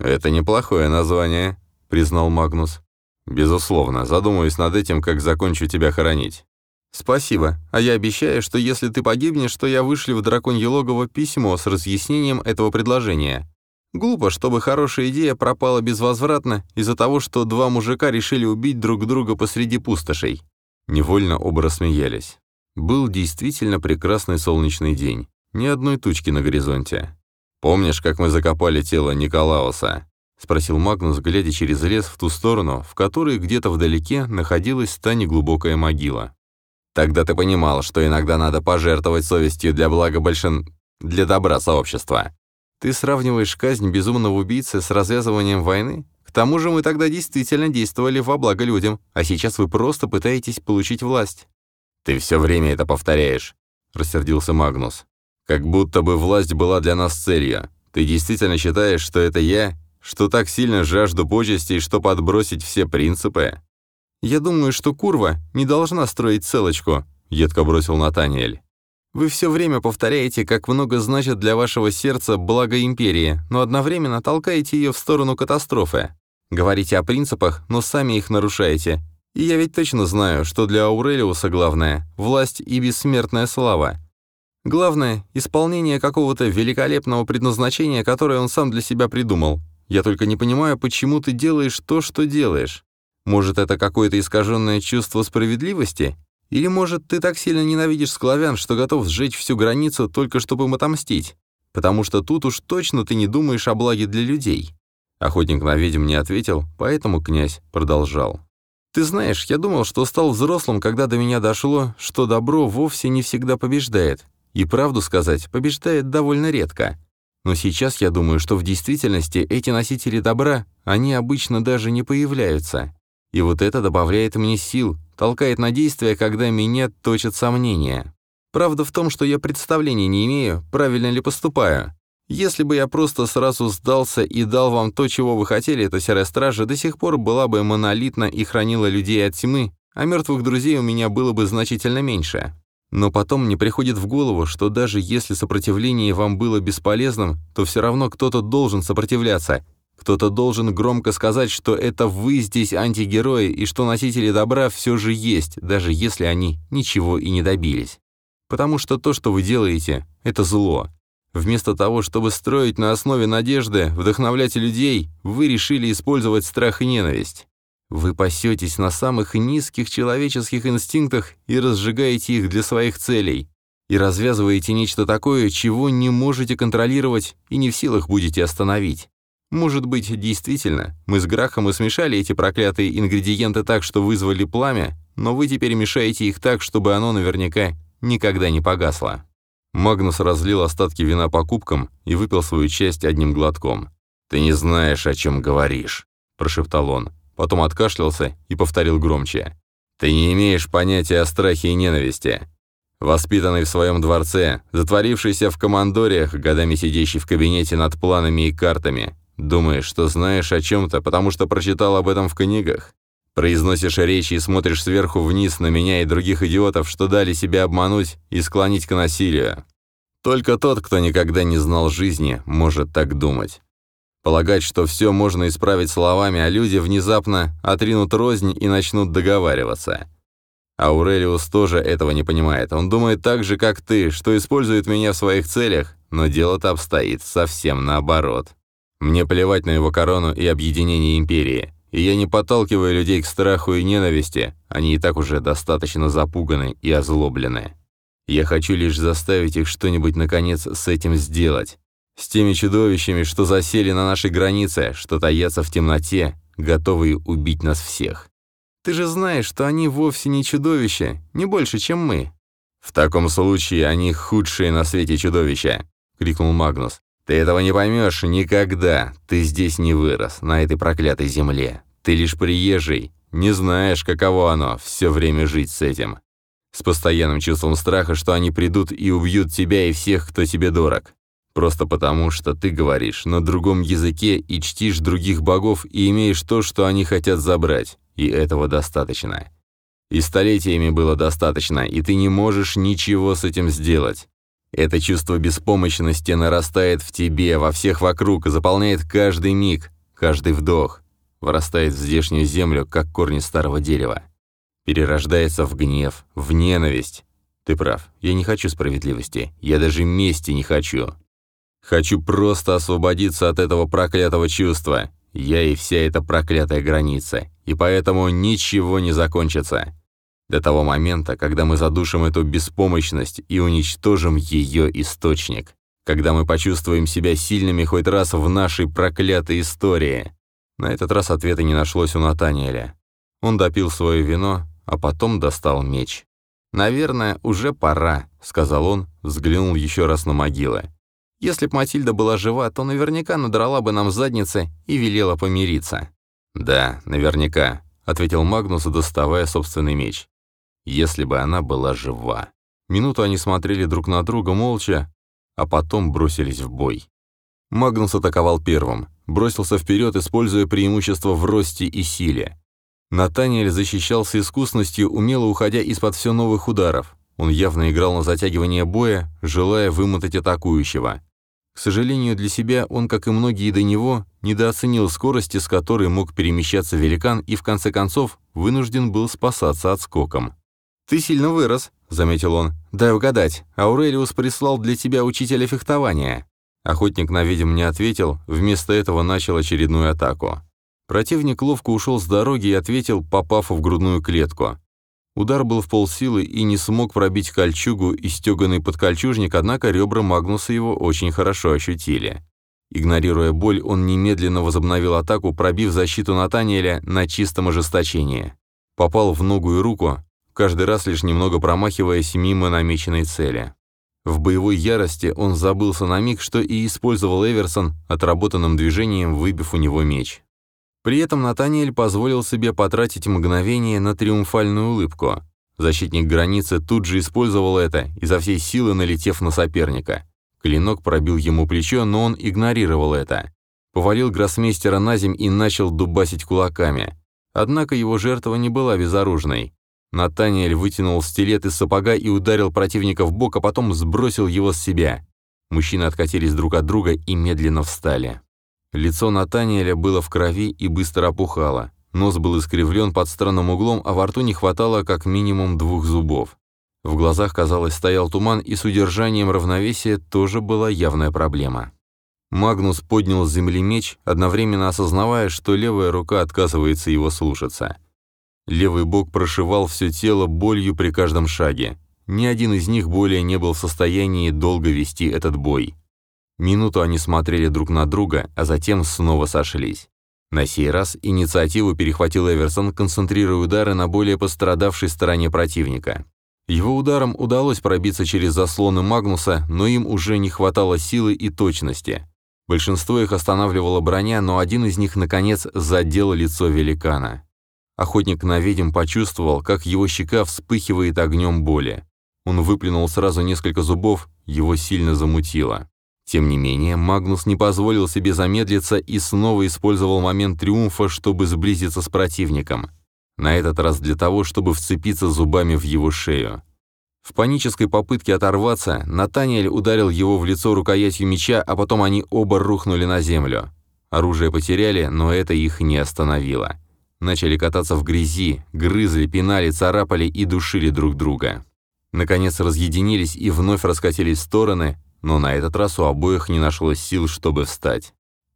Это неплохое название, признал Магнус. Безусловно, задумаюсь над этим, как закончу тебя хоронить. «Спасибо. А я обещаю, что если ты погибнешь, то я вышлю в драконье логово письмо с разъяснением этого предложения. Глупо, чтобы хорошая идея пропала безвозвратно из-за того, что два мужика решили убить друг друга посреди пустошей. Невольно оба рассмеялись. Был действительно прекрасный солнечный день. Ни одной тучки на горизонте. «Помнишь, как мы закопали тело Николауса?» — спросил Магнус, глядя через лес в ту сторону, в которой где-то вдалеке находилась та неглубокая могила. «Тогда ты понимал, что иногда надо пожертвовать совестью для блага большин... для добра сообщества. Ты сравниваешь казнь безумного убийцы с развязыванием войны? К тому же мы тогда действительно действовали во благо людям, а сейчас вы просто пытаетесь получить власть». «Ты все время это повторяешь», — рассердился Магнус. «Как будто бы власть была для нас целью. Ты действительно считаешь, что это я, что так сильно жажду почестей, что подбросить все принципы?» «Я думаю, что курва не должна строить целочку», — едко бросил Натаниэль. Вы все время повторяете, как много значит для вашего сердца благо империи, но одновременно толкаете ее в сторону катастрофы. Говорите о принципах, но сами их нарушаете. И я ведь точно знаю, что для Аурелиуса главное — власть и бессмертная слава. Главное — исполнение какого-то великолепного предназначения, которое он сам для себя придумал. Я только не понимаю, почему ты делаешь то, что делаешь. Может, это какое-то искаженное чувство справедливости? Или, может, ты так сильно ненавидишь склавян, что готов сжечь всю границу только чтобы им отомстить? Потому что тут уж точно ты не думаешь о благе для людей». Охотник на ведьм не ответил, поэтому князь продолжал. «Ты знаешь, я думал, что стал взрослым, когда до меня дошло, что добро вовсе не всегда побеждает. И правду сказать, побеждает довольно редко. Но сейчас я думаю, что в действительности эти носители добра, они обычно даже не появляются. И вот это добавляет мне сил, толкает на действия, когда меня точат сомнения. Правда в том, что я представления не имею, правильно ли поступаю. Если бы я просто сразу сдался и дал вам то, чего вы хотели, то Серая Стража до сих пор была бы монолитна и хранила людей от тьмы, а мертвых друзей у меня было бы значительно меньше. Но потом мне приходит в голову, что даже если сопротивление вам было бесполезным, то все равно кто-то должен сопротивляться, кто-то должен громко сказать, что это вы здесь антигерои и что носители добра все же есть, даже если они ничего и не добились. Потому что то, что вы делаете, это зло. Вместо того, чтобы строить на основе надежды, вдохновлять людей, вы решили использовать страх и ненависть. Вы пасетесь на самых низких человеческих инстинктах и разжигаете их для своих целей. И развязываете нечто такое, чего не можете контролировать и не в силах будете остановить. Может быть, действительно, мы с Грахом и смешали эти проклятые ингредиенты так, что вызвали пламя, но вы теперь мешаете их так, чтобы оно наверняка никогда не погасло». Магнус разлил остатки вина по кубкам и выпил свою часть одним глотком. «Ты не знаешь, о чем говоришь», — прошептал он. Потом откашлялся и повторил громче. «Ты не имеешь понятия о страхе и ненависти. Воспитанный в своем дворце, затворившийся в командориях, годами сидящий в кабинете над планами и картами, Думаешь, что знаешь о чем-то, потому что прочитал об этом в книгах? Произносишь речи и смотришь сверху вниз на меня и других идиотов, что дали себя обмануть и склонить к насилию. Только тот, кто никогда не знал жизни, может так думать. Полагать, что все можно исправить словами, а люди внезапно отринут рознь и начнут договариваться. Аурелиус тоже этого не понимает. Он думает так же, как ты, что использует меня в своих целях, но дело-то обстоит совсем наоборот. Мне плевать на его корону и объединение империи. И я не подталкиваю людей к страху и ненависти, они и так уже достаточно запуганы и озлоблены. Я хочу лишь заставить их что-нибудь наконец с этим сделать. С теми чудовищами, что засели на нашей границе, что таятся в темноте, готовые убить нас всех. Ты же знаешь, что они вовсе не чудовища, не больше, чем мы. В таком случае они худшие на свете чудовища, крикнул Магнус. Ты этого не поймешь никогда. Ты здесь не вырос, на этой проклятой земле. Ты лишь приезжий, не знаешь, каково оно все время жить с этим. С постоянным чувством страха, что они придут и убьют тебя и всех, кто тебе дорог. Просто потому, что ты говоришь на другом языке и чтишь других богов и имеешь то, что они хотят забрать. И этого достаточно. И столетиями было достаточно, и ты не можешь ничего с этим сделать. Это чувство беспомощности нарастает в тебе, во всех вокруг, и заполняет каждый миг, каждый вдох, вырастает в здешнюю землю, как корни старого дерева. Перерождается в гнев, в ненависть. Ты прав, я не хочу справедливости, я даже мести не хочу. Хочу просто освободиться от этого проклятого чувства. Я и вся эта проклятая граница, и поэтому ничего не закончится. До того момента, когда мы задушим эту беспомощность и уничтожим ее источник. Когда мы почувствуем себя сильными хоть раз в нашей проклятой истории. На этот раз ответа не нашлось у Натаниэля. Он допил свое вино, а потом достал меч. «Наверное, уже пора», — сказал он, взглянул еще раз на могилы. «Если б Матильда была жива, то наверняка надрала бы нам задницы и велела помириться». «Да, наверняка», — ответил Магнус, доставая собственный меч если бы она была жива. Минуту они смотрели друг на друга молча, а потом бросились в бой. Магнус атаковал первым, бросился вперед, используя преимущество в росте и силе. Натаниэль защищался искусностью, умело уходя из-под все новых ударов. Он явно играл на затягивание боя, желая вымотать атакующего. К сожалению для себя, он, как и многие до него, недооценил скорости, с которой мог перемещаться великан и, в конце концов, вынужден был спасаться отскоком. «Ты сильно вырос», — заметил он. «Дай угадать, Аурелиус прислал для тебя учителя фехтования». Охотник на ведьм не ответил, вместо этого начал очередную атаку. Противник ловко ушел с дороги и ответил, попав в грудную клетку. Удар был в полсилы и не смог пробить кольчугу и стеганый подкольчужник, однако ребра Магнуса его очень хорошо ощутили. Игнорируя боль, он немедленно возобновил атаку, пробив защиту Натаниэля на чистом ожесточении. Попал в ногу и руку, каждый раз лишь немного промахиваясь мимо намеченной цели. В боевой ярости он забылся на миг, что и использовал Эверсон, отработанным движением выбив у него меч. При этом Натаниэль позволил себе потратить мгновение на триумфальную улыбку. Защитник границы тут же использовал это, изо всей силы налетев на соперника. Клинок пробил ему плечо, но он игнорировал это. Повалил гроссмейстера на земь и начал дубасить кулаками. Однако его жертва не была безоружной. Натаниэль вытянул стилет из сапога и ударил противника в бок, а потом сбросил его с себя. Мужчины откатились друг от друга и медленно встали. Лицо Натаниэля было в крови и быстро опухало. Нос был искривлен под странным углом, а во рту не хватало как минимум двух зубов. В глазах, казалось, стоял туман, и с удержанием равновесия тоже была явная проблема. Магнус поднял с земли меч, одновременно осознавая, что левая рука отказывается его слушаться. Левый бок прошивал все тело болью при каждом шаге. Ни один из них более не был в состоянии долго вести этот бой. Минуту они смотрели друг на друга, а затем снова сошлись. На сей раз инициативу перехватил Эверсон, концентрируя удары на более пострадавшей стороне противника. Его ударом удалось пробиться через заслоны Магнуса, но им уже не хватало силы и точности. Большинство их останавливала броня, но один из них, наконец, задел лицо великана. Охотник на ведьм почувствовал, как его щека вспыхивает огнем боли. Он выплюнул сразу несколько зубов, его сильно замутило. Тем не менее, Магнус не позволил себе замедлиться и снова использовал момент триумфа, чтобы сблизиться с противником. На этот раз для того, чтобы вцепиться зубами в его шею. В панической попытке оторваться, Натаниэль ударил его в лицо рукоятью меча, а потом они оба рухнули на землю. Оружие потеряли, но это их не остановило. Начали кататься в грязи, грызли, пинали, царапали и душили друг друга. Наконец разъединились и вновь раскатились в стороны, но на этот раз у обоих не нашлось сил, чтобы встать.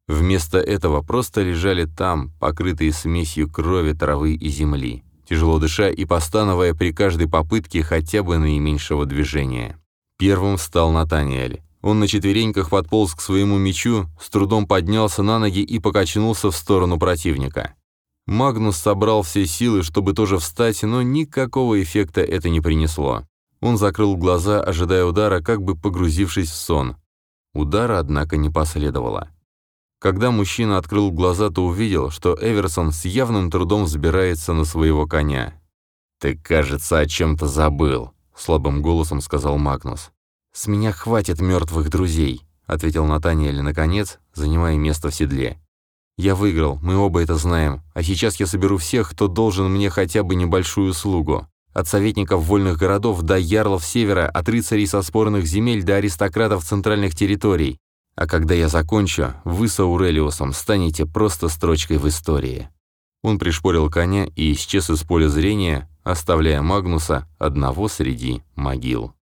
Вместо этого просто лежали там, покрытые смесью крови, травы и земли, тяжело дыша и постановая при каждой попытке хотя бы наименьшего движения. Первым встал Натаниэль. Он на четвереньках подполз к своему мечу, с трудом поднялся на ноги и покачнулся в сторону противника. Магнус собрал все силы, чтобы тоже встать, но никакого эффекта это не принесло. Он закрыл глаза, ожидая удара, как бы погрузившись в сон. Удара, однако, не последовало. Когда мужчина открыл глаза, то увидел, что Эверсон с явным трудом взбирается на своего коня. «Ты, кажется, о чем-то забыл», — слабым голосом сказал Магнус. «С меня хватит мертвых друзей», — ответил Натаниэль наконец, занимая место в седле. «Я выиграл, мы оба это знаем, а сейчас я соберу всех, кто должен мне хотя бы небольшую услугу. От советников вольных городов до ярлов севера, от рыцарей со спорных земель до аристократов центральных территорий. А когда я закончу, вы с Аурелиусом станете просто строчкой в истории». Он пришпорил коня и исчез из поля зрения, оставляя Магнуса одного среди могил.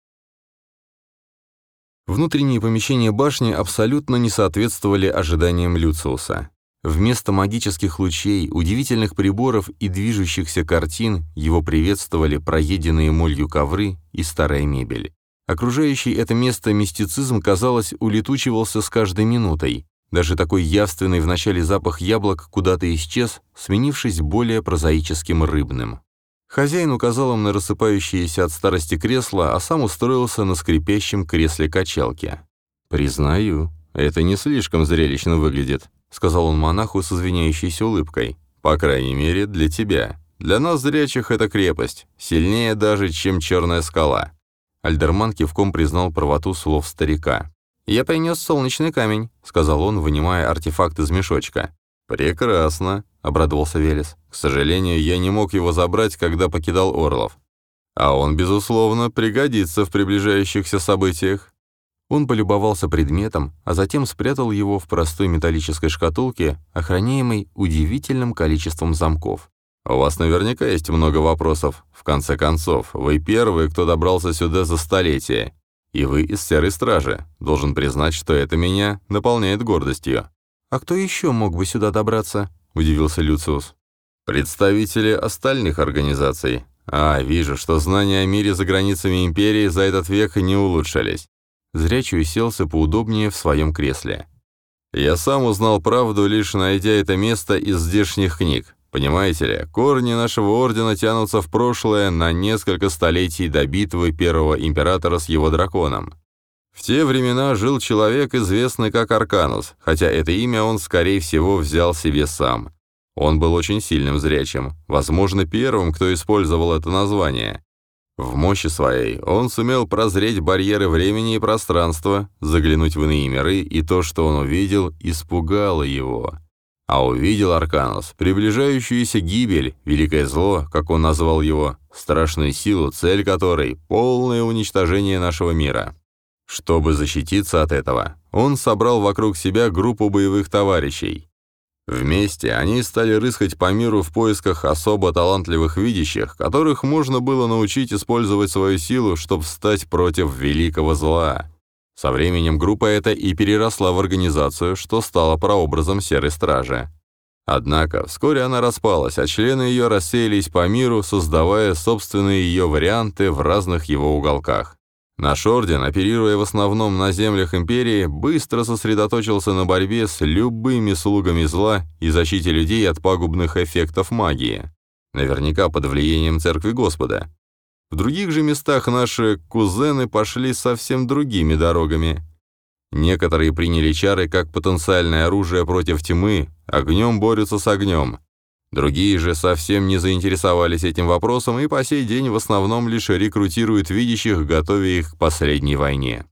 Внутренние помещения башни абсолютно не соответствовали ожиданиям Люциуса. Вместо магических лучей, удивительных приборов и движущихся картин его приветствовали проеденные молью ковры и старая мебель. Окружающий это место мистицизм, казалось, улетучивался с каждой минутой. Даже такой явственный в начале запах яблок куда-то исчез, сменившись более прозаическим рыбным. Хозяин указал им на рассыпающееся от старости кресло, а сам устроился на скрипящем кресле качалки. «Признаю, это не слишком зрелищно выглядит», — сказал он монаху с извиняющейся улыбкой. «По крайней мере, для тебя. Для нас, зрячих, это крепость. Сильнее даже, чем черная скала». Альдерман кивком признал правоту слов старика. «Я принес солнечный камень», — сказал он, вынимая артефакт из мешочка. «Прекрасно», — обрадовался Велес. «К сожалению, я не мог его забрать, когда покидал Орлов. А он, безусловно, пригодится в приближающихся событиях. Он полюбовался предметом, а затем спрятал его в простой металлической шкатулке, охраняемой удивительным количеством замков. «У вас наверняка есть много вопросов. В конце концов, вы первые, кто добрался сюда за столетие. И вы из Серой Стражи. Должен признать, что это меня наполняет гордостью». «А кто еще мог бы сюда добраться?» — удивился Люциус. «Представители остальных организаций. А, вижу, что знания о мире за границами Империи за этот век не улучшились. Зрячий уселся поудобнее в своем кресле. «Я сам узнал правду, лишь найдя это место из здешних книг. Понимаете ли, корни нашего ордена тянутся в прошлое на несколько столетий до битвы первого императора с его драконом. В те времена жил человек, известный как Арканус, хотя это имя он, скорее всего, взял себе сам. Он был очень сильным зрячим, возможно, первым, кто использовал это название. В мощи своей он сумел прозреть барьеры времени и пространства, заглянуть в иные миры, и то, что он увидел, испугало его. А увидел Арканус приближающуюся гибель, великое зло, как он назвал его, страшную силу, цель которой — полное уничтожение нашего мира. Чтобы защититься от этого, он собрал вокруг себя группу боевых товарищей. Вместе они стали рыскать по миру в поисках особо талантливых видящих, которых можно было научить использовать свою силу, чтобы встать против великого зла. Со временем группа эта и переросла в организацию, что стало прообразом Серой Стражи. Однако вскоре она распалась, а члены ее рассеялись по миру, создавая собственные ее варианты в разных его уголках. Наш орден, оперируя в основном на землях империи, быстро сосредоточился на борьбе с любыми слугами зла и защите людей от пагубных эффектов магии. Наверняка под влиянием Церкви Господа. В других же местах наши кузены пошли совсем другими дорогами. Некоторые приняли чары как потенциальное оружие против тьмы, огнем борются с огнем. Другие же совсем не заинтересовались этим вопросом и по сей день в основном лишь рекрутируют видящих, готовя их к последней войне.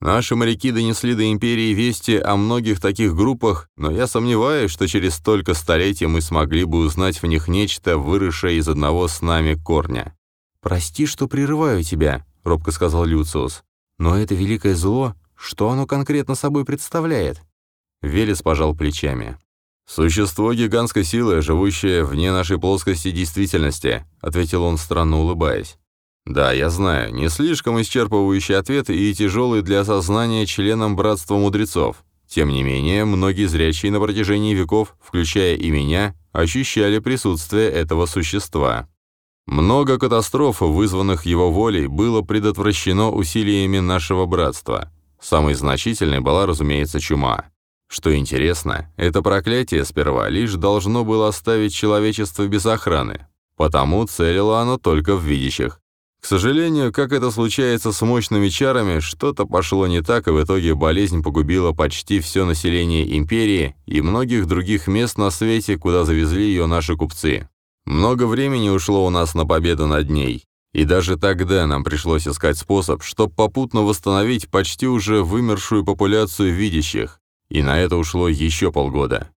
Наши моряки донесли до Империи вести о многих таких группах, но я сомневаюсь, что через столько столетий мы смогли бы узнать в них нечто, выросшее из одного с нами корня. «Прости, что прерываю тебя», — робко сказал Люциус. «Но это великое зло, что оно конкретно собой представляет?» Велес пожал плечами. «Существо гигантской силы, живущее вне нашей плоскости действительности», ответил он, странно улыбаясь. «Да, я знаю, не слишком исчерпывающий ответ и тяжелый для осознания членам Братства Мудрецов. Тем не менее, многие зрячие на протяжении веков, включая и меня, ощущали присутствие этого существа. Много катастроф, вызванных его волей, было предотвращено усилиями нашего братства. Самой значительной была, разумеется, чума. Что интересно, это проклятие сперва лишь должно было оставить человечество без охраны, потому целило оно только в видящих. К сожалению, как это случается с мощными чарами, что-то пошло не так, и в итоге болезнь погубила почти все население империи и многих других мест на свете, куда завезли ее наши купцы. Много времени ушло у нас на победу над ней, и даже тогда нам пришлось искать способ, чтобы попутно восстановить почти уже вымершую популяцию видящих, и на это ушло еще полгода.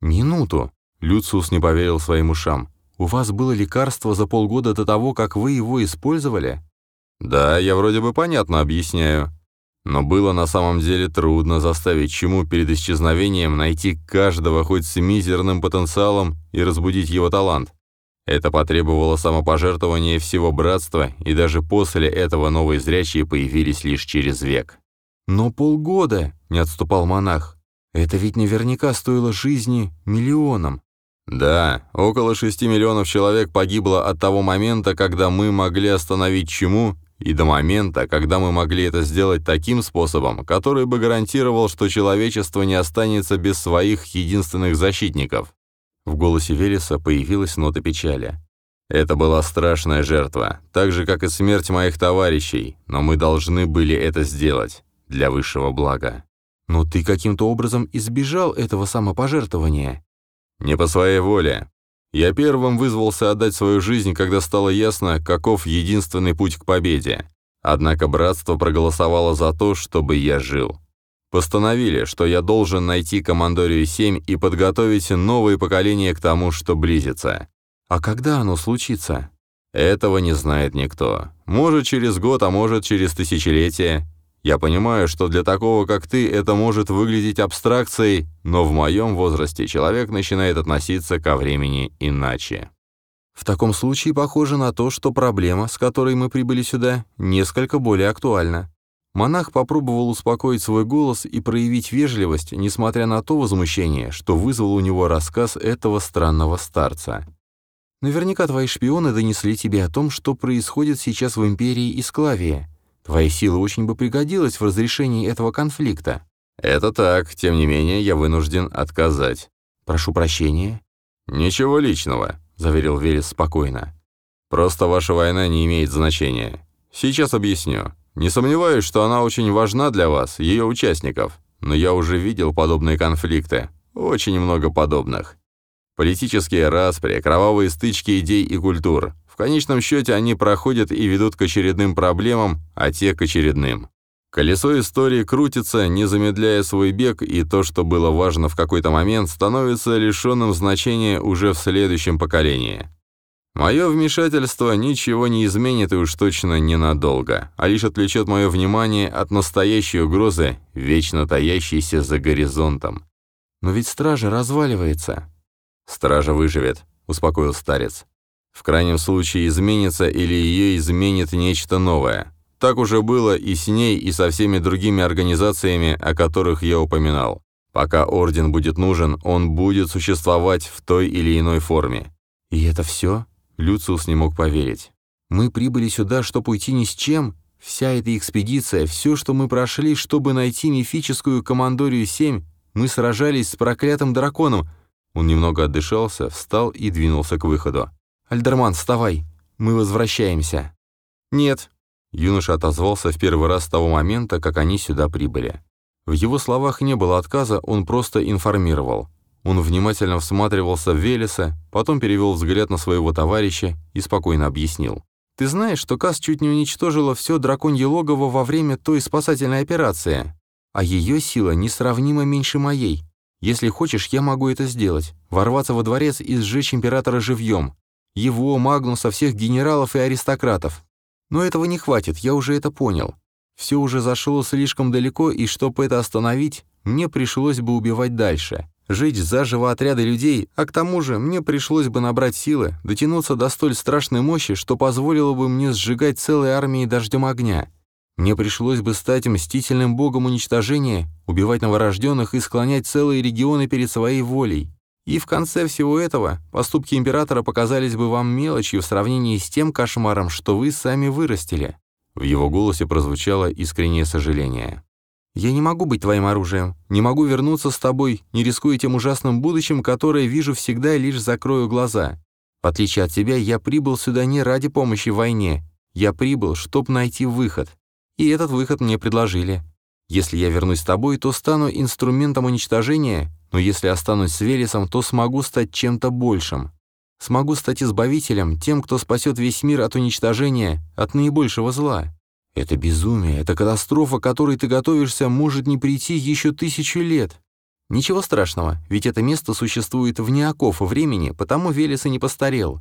«Минуту!» — Люциус не поверил своим ушам. «У вас было лекарство за полгода до того, как вы его использовали?» «Да, я вроде бы понятно объясняю. Но было на самом деле трудно заставить чему перед исчезновением найти каждого хоть с мизерным потенциалом и разбудить его талант. Это потребовало самопожертвования всего братства, и даже после этого новые зрячие появились лишь через век. «Но полгода!» — не отступал монах. «Это ведь наверняка стоило жизни миллионам». «Да, около шести миллионов человек погибло от того момента, когда мы могли остановить чуму, и до момента, когда мы могли это сделать таким способом, который бы гарантировал, что человечество не останется без своих единственных защитников. В голосе Велеса появилась нота печали. «Это была страшная жертва, так же, как и смерть моих товарищей, но мы должны были это сделать для высшего блага». «Но ты каким-то образом избежал этого самопожертвования». «Не по своей воле. Я первым вызвался отдать свою жизнь, когда стало ясно, каков единственный путь к победе. Однако братство проголосовало за то, чтобы я жил. Постановили, что я должен найти Командорию-7 и подготовить новое поколение к тому, что близится. А когда оно случится? Этого не знает никто. Может, через год, а может, через тысячелетие. Я понимаю, что для такого, как ты, это может выглядеть абстракцией, но в моем возрасте человек начинает относиться ко времени иначе. В таком случае похоже на то, что проблема, с которой мы прибыли сюда, несколько более актуальна. Монах попробовал успокоить свой голос и проявить вежливость, несмотря на то возмущение, что вызвал у него рассказ этого странного старца. «Наверняка твои шпионы донесли тебе о том, что происходит сейчас в Империи и Склавии. Твоя сила очень бы пригодилась в разрешении этого конфликта». «Это так, тем не менее я вынужден отказать». «Прошу прощения». «Ничего личного», — заверил Велес спокойно. «Просто ваша война не имеет значения. Сейчас объясню. Не сомневаюсь, что она очень важна для вас, ее участников, но я уже видел подобные конфликты, очень много подобных. Политические распри, кровавые стычки идей и культур. В конечном счете они проходят и ведут к очередным проблемам, а те к очередным. Колесо истории крутится, не замедляя свой бег, и то, что было важно в какой-то момент, становится лишенным значения уже в следующем поколении. Мое вмешательство ничего не изменит и уж точно ненадолго, а лишь отвлечет мое внимание от настоящей угрозы, вечно таящейся за горизонтом. «Но ведь стража разваливается». «Стража выживет», — успокоил старец. «В крайнем случае изменится или ее изменит нечто новое. Так уже было и с ней, и со всеми другими организациями, о которых я упоминал. Пока Орден будет нужен, он будет существовать в той или иной форме». «И это все?» Люциус не мог поверить. «Мы прибыли сюда, чтобы уйти ни с чем? Вся эта экспедиция, все, что мы прошли, чтобы найти мифическую Командорию-7, мы сражались с проклятым драконом». Он немного отдышался, встал и двинулся к выходу. «Альдерман, вставай! Мы возвращаемся!» «Нет!» Юноша отозвался в первый раз с того момента, как они сюда прибыли. В его словах не было отказа, он просто информировал. Он внимательно всматривался в Велеса, потом перевел взгляд на своего товарища и спокойно объяснил. «Ты знаешь, что Кас чуть не уничтожила все драконье логово во время той спасательной операции, а ее сила несравнимо меньше моей. Если хочешь, я могу это сделать, ворваться во дворец и сжечь императора живьем, его, Магнуса, всех генералов и аристократов. Но этого не хватит, я уже это понял. Все уже зашло слишком далеко, и чтобы это остановить, мне пришлось бы убивать дальше. Жить заживо отряды людей, а к тому же мне пришлось бы набрать силы, дотянуться до столь страшной мощи, что позволило бы мне сжигать целые армии дождем огня. Мне пришлось бы стать мстительным богом уничтожения, убивать новорожденных и склонять целые регионы перед своей волей. И в конце всего этого поступки императора показались бы вам мелочью в сравнении с тем кошмаром, что вы сами вырастили». В его голосе прозвучало искреннее сожаление. «Я не могу быть твоим оружием, не могу вернуться с тобой, не рискуя тем ужасным будущим, которое вижу всегда и лишь закрою глаза. В отличие от тебя, я прибыл сюда не ради помощи в войне. Я прибыл, чтобы найти выход. И этот выход мне предложили. Если я вернусь с тобой, то стану инструментом уничтожения, но если останусь с Велесом, то смогу стать чем-то большим. Смогу стать избавителем, тем, кто спасет весь мир от уничтожения, от наибольшего зла. Это безумие, это катастрофа, которой ты готовишься, может не прийти еще тысячу лет. Ничего страшного, ведь это место существует вне оков времени, потому Велес и не постарел.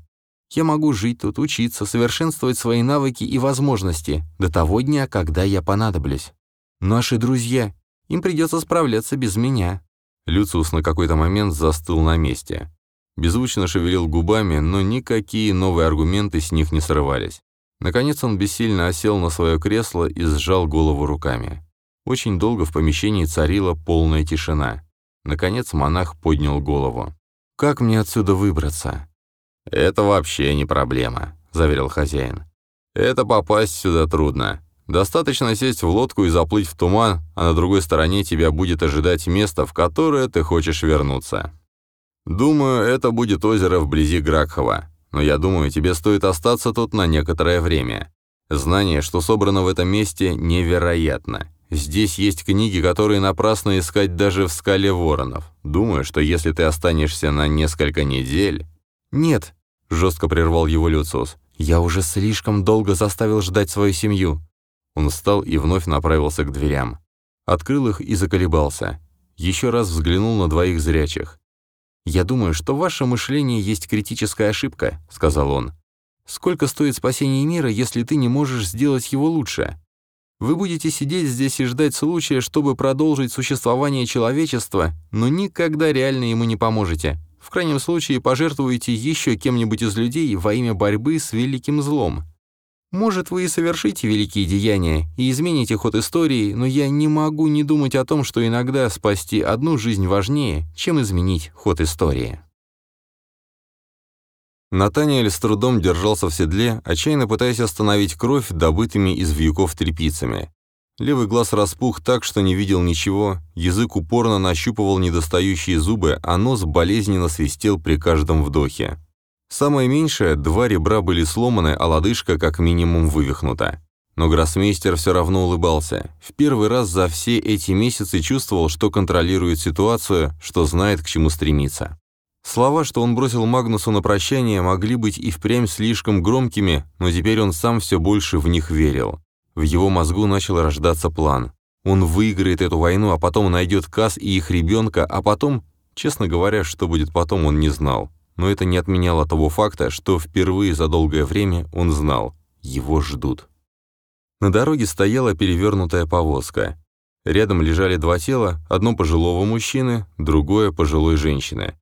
Я могу жить тут, учиться, совершенствовать свои навыки и возможности до того дня, когда я понадоблюсь. Наши друзья, им придется справляться без меня». Люциус на какой-то момент застыл на месте. Беззвучно шевелил губами, но никакие новые аргументы с них не срывались. Наконец он бессильно осел на свое кресло и сжал голову руками. Очень долго в помещении царила полная тишина. Наконец монах поднял голову. «Как мне отсюда выбраться?» «Это вообще не проблема», — заверил хозяин. «Это попасть сюда трудно. Достаточно сесть в лодку и заплыть в туман, а на другой стороне тебя будет ожидать место, в которое ты хочешь вернуться. Думаю, это будет озеро вблизи Гракхова, но я думаю, тебе стоит остаться тут на некоторое время. Знание, что собрано в этом месте, невероятно. Здесь есть книги, которые напрасно искать даже в скале воронов. Думаю, что если ты останешься на несколько недель, «Нет», — жестко прервал его Люциус, — «я уже слишком долго заставил ждать свою семью». Он встал и вновь направился к дверям. Открыл их и заколебался. Еще раз взглянул на двоих зрячих. «Я думаю, что ваше мышление есть критическая ошибка», — сказал он. «Сколько стоит спасение мира, если ты не можешь сделать его лучше? Вы будете сидеть здесь и ждать случая, чтобы продолжить существование человечества, но никогда реально ему не поможете. В крайнем случае пожертвуете еще кем-нибудь из людей во имя борьбы с великим злом. Может, вы и совершите великие деяния и измените ход истории, но я не могу не думать о том, что иногда спасти одну жизнь важнее, чем изменить ход истории. Натаниэль с трудом держался в седле, отчаянно пытаясь остановить кровь добытыми из вьюков тряпицами. Левый глаз распух так, что не видел ничего, язык упорно нащупывал недостающие зубы, а нос болезненно свистел при каждом вдохе. Самое меньшее, два ребра были сломаны, а лодыжка как минимум вывихнута. Но гроссмейстер все равно улыбался. В первый раз за все эти месяцы чувствовал, что контролирует ситуацию, что знает, к чему стремиться. Слова, что он бросил Магнусу на прощание, могли быть и впрямь слишком громкими, но теперь он сам все больше в них верил. В его мозгу начал рождаться план. Он выиграет эту войну, а потом найдет Кас и их ребенка, а потом... Честно говоря, что будет потом, он не знал. Но это не отменяло того факта, что впервые за долгое время он знал. Его ждут. На дороге стояла перевернутая повозка. Рядом лежали два тела, одно пожилого мужчины, другое пожилой женщины.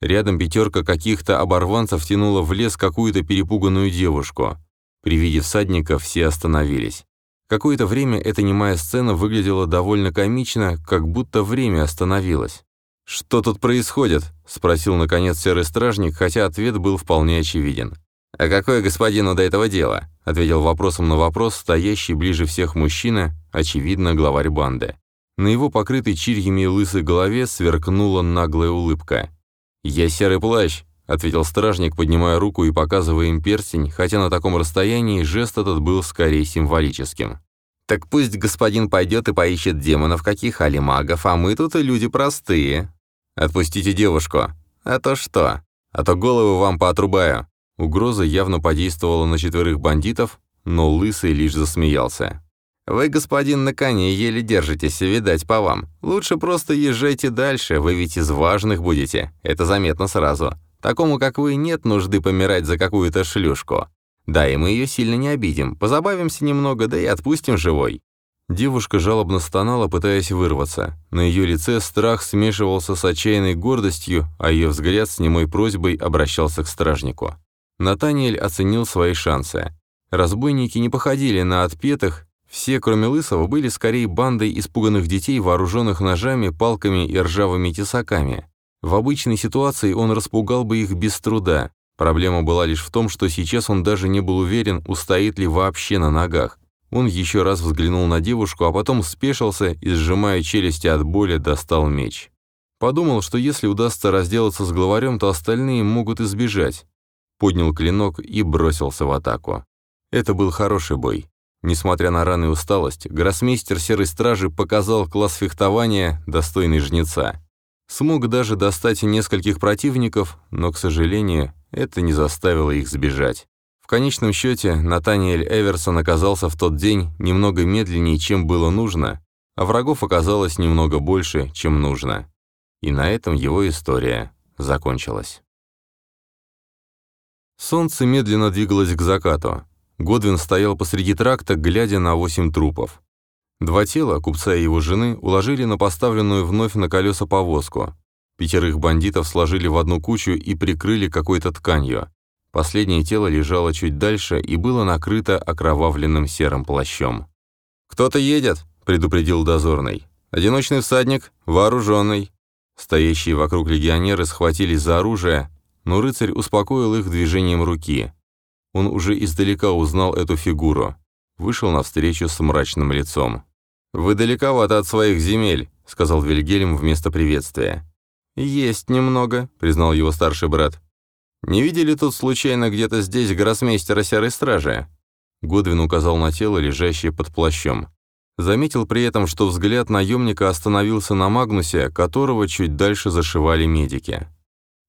Рядом пятерка каких-то оборванцев тянула в лес какую-то перепуганную девушку. При виде всадника все остановились. Какое-то время эта немая сцена выглядела довольно комично, как будто время остановилось. «Что тут происходит?» — спросил, наконец, серый стражник, хотя ответ был вполне очевиден. «А какое господину до этого дело?» — ответил вопросом на вопрос стоящий ближе всех мужчина, очевидно, главарь банды. На его покрытой чирьями и лысой голове сверкнула наглая улыбка. «Я серый плащ», — ответил стражник, поднимая руку и показывая им перстень, хотя на таком расстоянии жест этот был скорее символическим. «Так пусть господин пойдет и поищет демонов каких, али магов, а мы тут и люди простые. Отпустите девушку. А то что? А то голову вам поотрубаю». Угроза явно подействовала на четверых бандитов, но Лысый лишь засмеялся. «Вы, господин, на коне еле держитесь, видать, по вам. Лучше просто езжайте дальше, вы ведь из важных будете. Это заметно сразу. Такому, как вы, нет нужды помирать за какую-то шлюшку. Да, и мы ее сильно не обидим, позабавимся немного, да и отпустим живой». Девушка жалобно стонала, пытаясь вырваться. На ее лице страх смешивался с отчаянной гордостью, а ее взгляд с немой просьбой обращался к стражнику. Натаниэль оценил свои шансы. Разбойники не походили на отпетых, все, кроме Лысого, были скорее бандой испуганных детей, вооруженных ножами, палками и ржавыми тесаками. В обычной ситуации он распугал бы их без труда. Проблема была лишь в том, что сейчас он даже не был уверен, устоит ли вообще на ногах. Он еще раз взглянул на девушку, а потом спешился и, сжимая челюсти от боли, достал меч. Подумал, что если удастся разделаться с главарем, то остальные могут избежать. Поднял клинок и бросился в атаку. Это был хороший бой. Несмотря на раны и усталость, гроссмейстер Серой Стражи показал класс фехтования, достойный жнеца. Смог даже достать нескольких противников, но, к сожалению, это не заставило их сбежать конечном счете, Натаниэль Эверсон оказался в тот день немного медленнее, чем было нужно, а врагов оказалось немного больше, чем нужно. И на этом его история закончилась. Солнце медленно двигалось к закату. Годвин стоял посреди тракта, глядя на восемь трупов. Два тела, купца и его жены, уложили на поставленную вновь на колеса повозку. Пятерых бандитов сложили в одну кучу и прикрыли какой-то тканью. Последнее тело лежало чуть дальше и было накрыто окровавленным серым плащом. «Кто-то едет», — предупредил дозорный. «Одиночный всадник, вооруженный». Стоящие вокруг легионеры схватились за оружие, но рыцарь успокоил их движением руки. Он уже издалека узнал эту фигуру. Вышел навстречу с мрачным лицом. «Вы далековато от своих земель», — сказал Вильгельм вместо приветствия. «Есть немного», — признал его старший брат. «Не видели тут случайно где-то здесь гроссмейстера Серой Стражи?» Годвин указал на тело, лежащее под плащом. Заметил при этом, что взгляд наемника остановился на Магнусе, которого чуть дальше зашивали медики.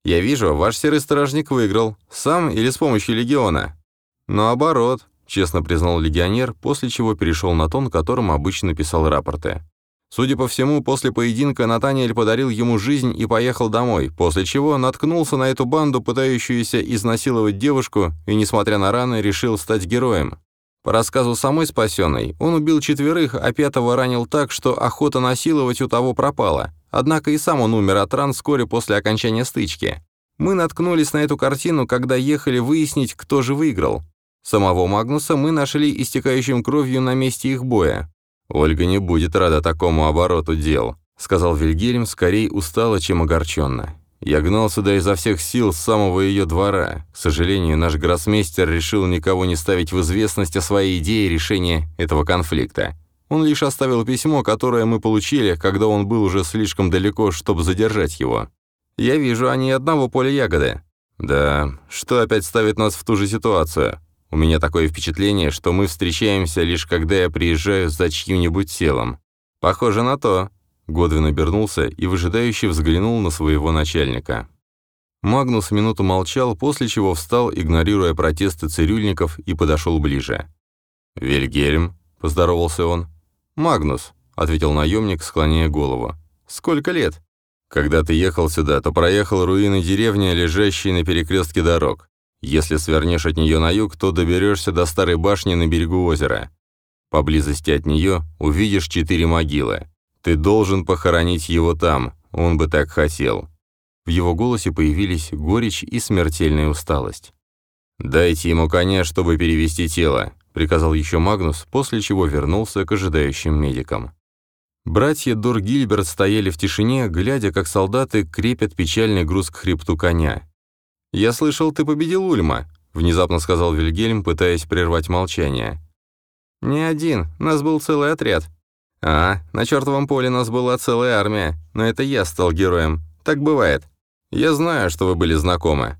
«Я вижу, ваш серый стражник выиграл. Сам или с помощью легиона?» «Наоборот», — честно признал легионер, после чего перешел на тон, которым обычно писал рапорты. Судя по всему, после поединка Натаниэль подарил ему жизнь и поехал домой, после чего наткнулся на эту банду, пытающуюся изнасиловать девушку, и, несмотря на раны, решил стать героем. По рассказу самой спасенной, он убил четверых, а пятого ранил так, что охота насиловать у того пропала. Однако и сам он умер от ран вскоре после окончания стычки. Мы наткнулись на эту картину, когда ехали выяснить, кто же выиграл. Самого Магнуса мы нашли истекающим кровью на месте их боя. «Ольга не будет рада такому обороту дел», — сказал Вильгельм, скорее устало, чем огорченно. «Я гнал сюда изо всех сил с самого ее двора. К сожалению, наш гроссмейстер решил никого не ставить в известность о своей идее решения этого конфликта. Он лишь оставил письмо, которое мы получили, когда он был уже слишком далеко, чтобы задержать его. Я вижу, они одного поля ягоды. Да, что опять ставит нас в ту же ситуацию? У меня такое впечатление, что мы встречаемся лишь когда я приезжаю за чьим-нибудь телом. Похоже на то». Годвин обернулся и выжидающе взглянул на своего начальника. Магнус минуту молчал, после чего встал, игнорируя протесты цирюльников, и подошел ближе. «Вильгельм», — поздоровался он. «Магнус», — ответил наемник, склоняя голову. «Сколько лет?» «Когда ты ехал сюда, то проехал руины деревни, лежащей на перекрестке дорог. Если свернешь от нее на юг, то доберешься до старой башни на берегу озера. Поблизости от нее увидишь четыре могилы. Ты должен похоронить его там, он бы так хотел». В его голосе появились горечь и смертельная усталость. «Дайте ему коня, чтобы перевести тело», — приказал еще Магнус, после чего вернулся к ожидающим медикам. Братья Дор Гильберт стояли в тишине, глядя, как солдаты крепят печальный груз к хребту коня. «Я слышал, ты победил Ульма», — внезапно сказал Вильгельм, пытаясь прервать молчание. «Не один, нас был целый отряд». «А, на чертовом поле нас была целая армия, но это я стал героем. Так бывает. Я знаю, что вы были знакомы».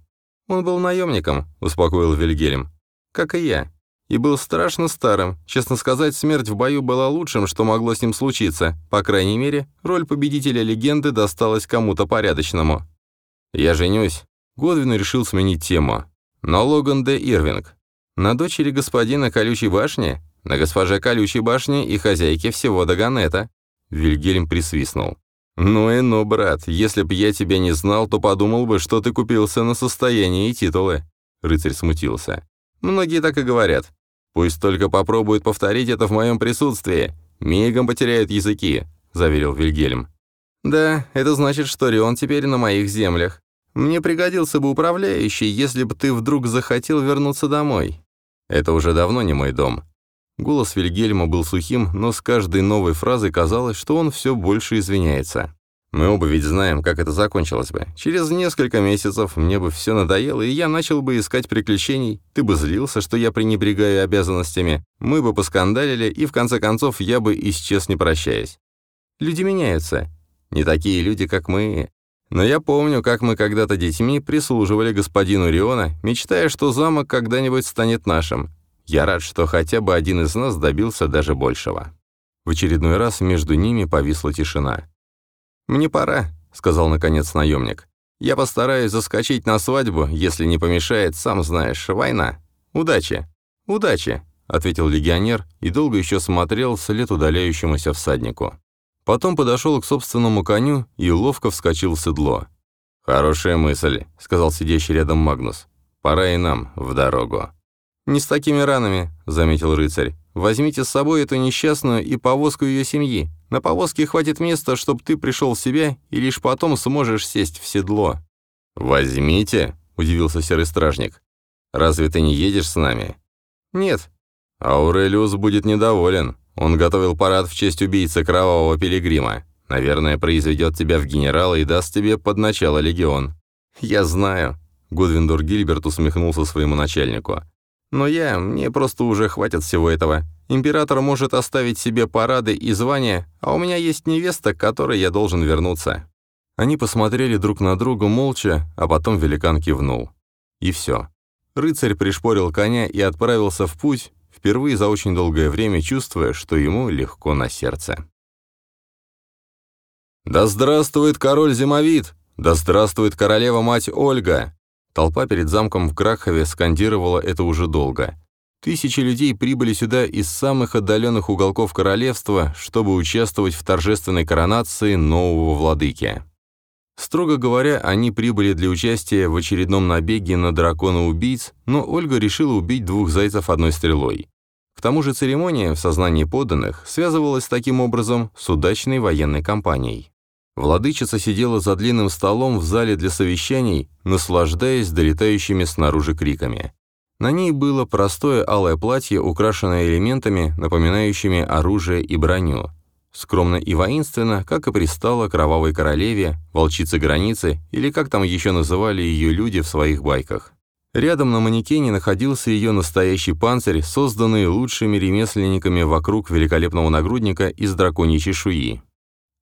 «Он был наемником», — успокоил Вильгельм. «Как и я. И был страшно старым. Честно сказать, смерть в бою была лучшим, что могло с ним случиться. По крайней мере, роль победителя легенды досталась кому-то порядочному. Я женюсь, Годвин решил сменить тему. Но Логан Д. Ирвинг. На дочери господина Колючей башни? На госпоже Колючей башни и хозяйке всего Даганета. Вильгельм присвистнул. «Ну и ну, брат, если б я тебя не знал, то подумал бы, что ты купился на состояние и титулы». Рыцарь смутился. «Многие так и говорят. Пусть только попробуют повторить это в моем присутствии. «Мигом потеряют языки», — заверил Вильгельм. «Да, это значит, что Рион теперь на моих землях. Мне пригодился бы управляющий, если бы ты вдруг захотел вернуться домой. Это уже давно не мой дом». Голос Вильгельма был сухим, но с каждой новой фразой казалось, что он все больше извиняется. Мы оба ведь знаем, как это закончилось бы. Через несколько месяцев мне бы все надоело, и я начал бы искать приключений. Ты бы злился, что я пренебрегаю обязанностями. Мы бы поскандалили, и в конце концов я бы исчез, не прощаясь. Люди меняются. Не такие люди, как мы. Но я помню, как мы когда-то детьми прислуживали господину Риона, мечтая, что замок когда-нибудь станет нашим. Я рад, что хотя бы один из нас добился даже большего. В очередной раз между ними повисла тишина. «Мне пора», — сказал наконец наемник. «Я постараюсь заскочить на свадьбу, если не помешает, сам знаешь, война. Удачи!» «Удачи!» — ответил легионер и долго еще смотрел вслед удаляющемуся всаднику. Потом подошел к собственному коню и ловко вскочил в седло. «Хорошая мысль», — сказал сидящий рядом Магнус. «Пора и нам в дорогу». «Не с такими ранами», — заметил рыцарь. «Возьмите с собой эту несчастную и повозку ее семьи. На повозке хватит места, чтобы ты пришел в себя, и лишь потом сможешь сесть в седло». «Возьмите?» — удивился серый стражник. «Разве ты не едешь с нами?» «Нет». «Аурелиус будет недоволен. Он готовил парад в честь убийцы кровавого пилигрима. Наверное, произведет тебя в генерала и даст тебе под начало легион». «Я знаю», — Гудвиндор Гильберт усмехнулся своему начальнику. «Но я, мне просто уже хватит всего этого. Император может оставить себе парады и звания, а у меня есть невеста, к которой я должен вернуться». Они посмотрели друг на друга молча, а потом великан кивнул. И все. Рыцарь пришпорил коня и отправился в путь, впервые за очень долгое время чувствуя, что ему легко на сердце. «Да здравствует король Зимовид! Да здравствует королева-мать Ольга!» Толпа перед замком в Крахове скандировала это уже долго. Тысячи людей прибыли сюда из самых отдаленных уголков королевства, чтобы участвовать в торжественной коронации нового владыки. Строго говоря, они прибыли для участия в очередном набеге на дракона-убийц, но Ольга решила убить двух зайцев одной стрелой. К тому же церемония в сознании подданных связывалась таким образом с удачной военной кампанией. Владычица сидела за длинным столом в зале для совещаний, наслаждаясь долетающими снаружи криками. На ней было простое алое платье, украшенное элементами, напоминающими оружие и броню. Скромно и воинственно, как и пристало кровавой королеве, волчице границы, или как там еще называли ее люди в своих байках. Рядом на манекене находился ее настоящий панцирь, созданный лучшими ремесленниками вокруг великолепного нагрудника из драконьей чешуи.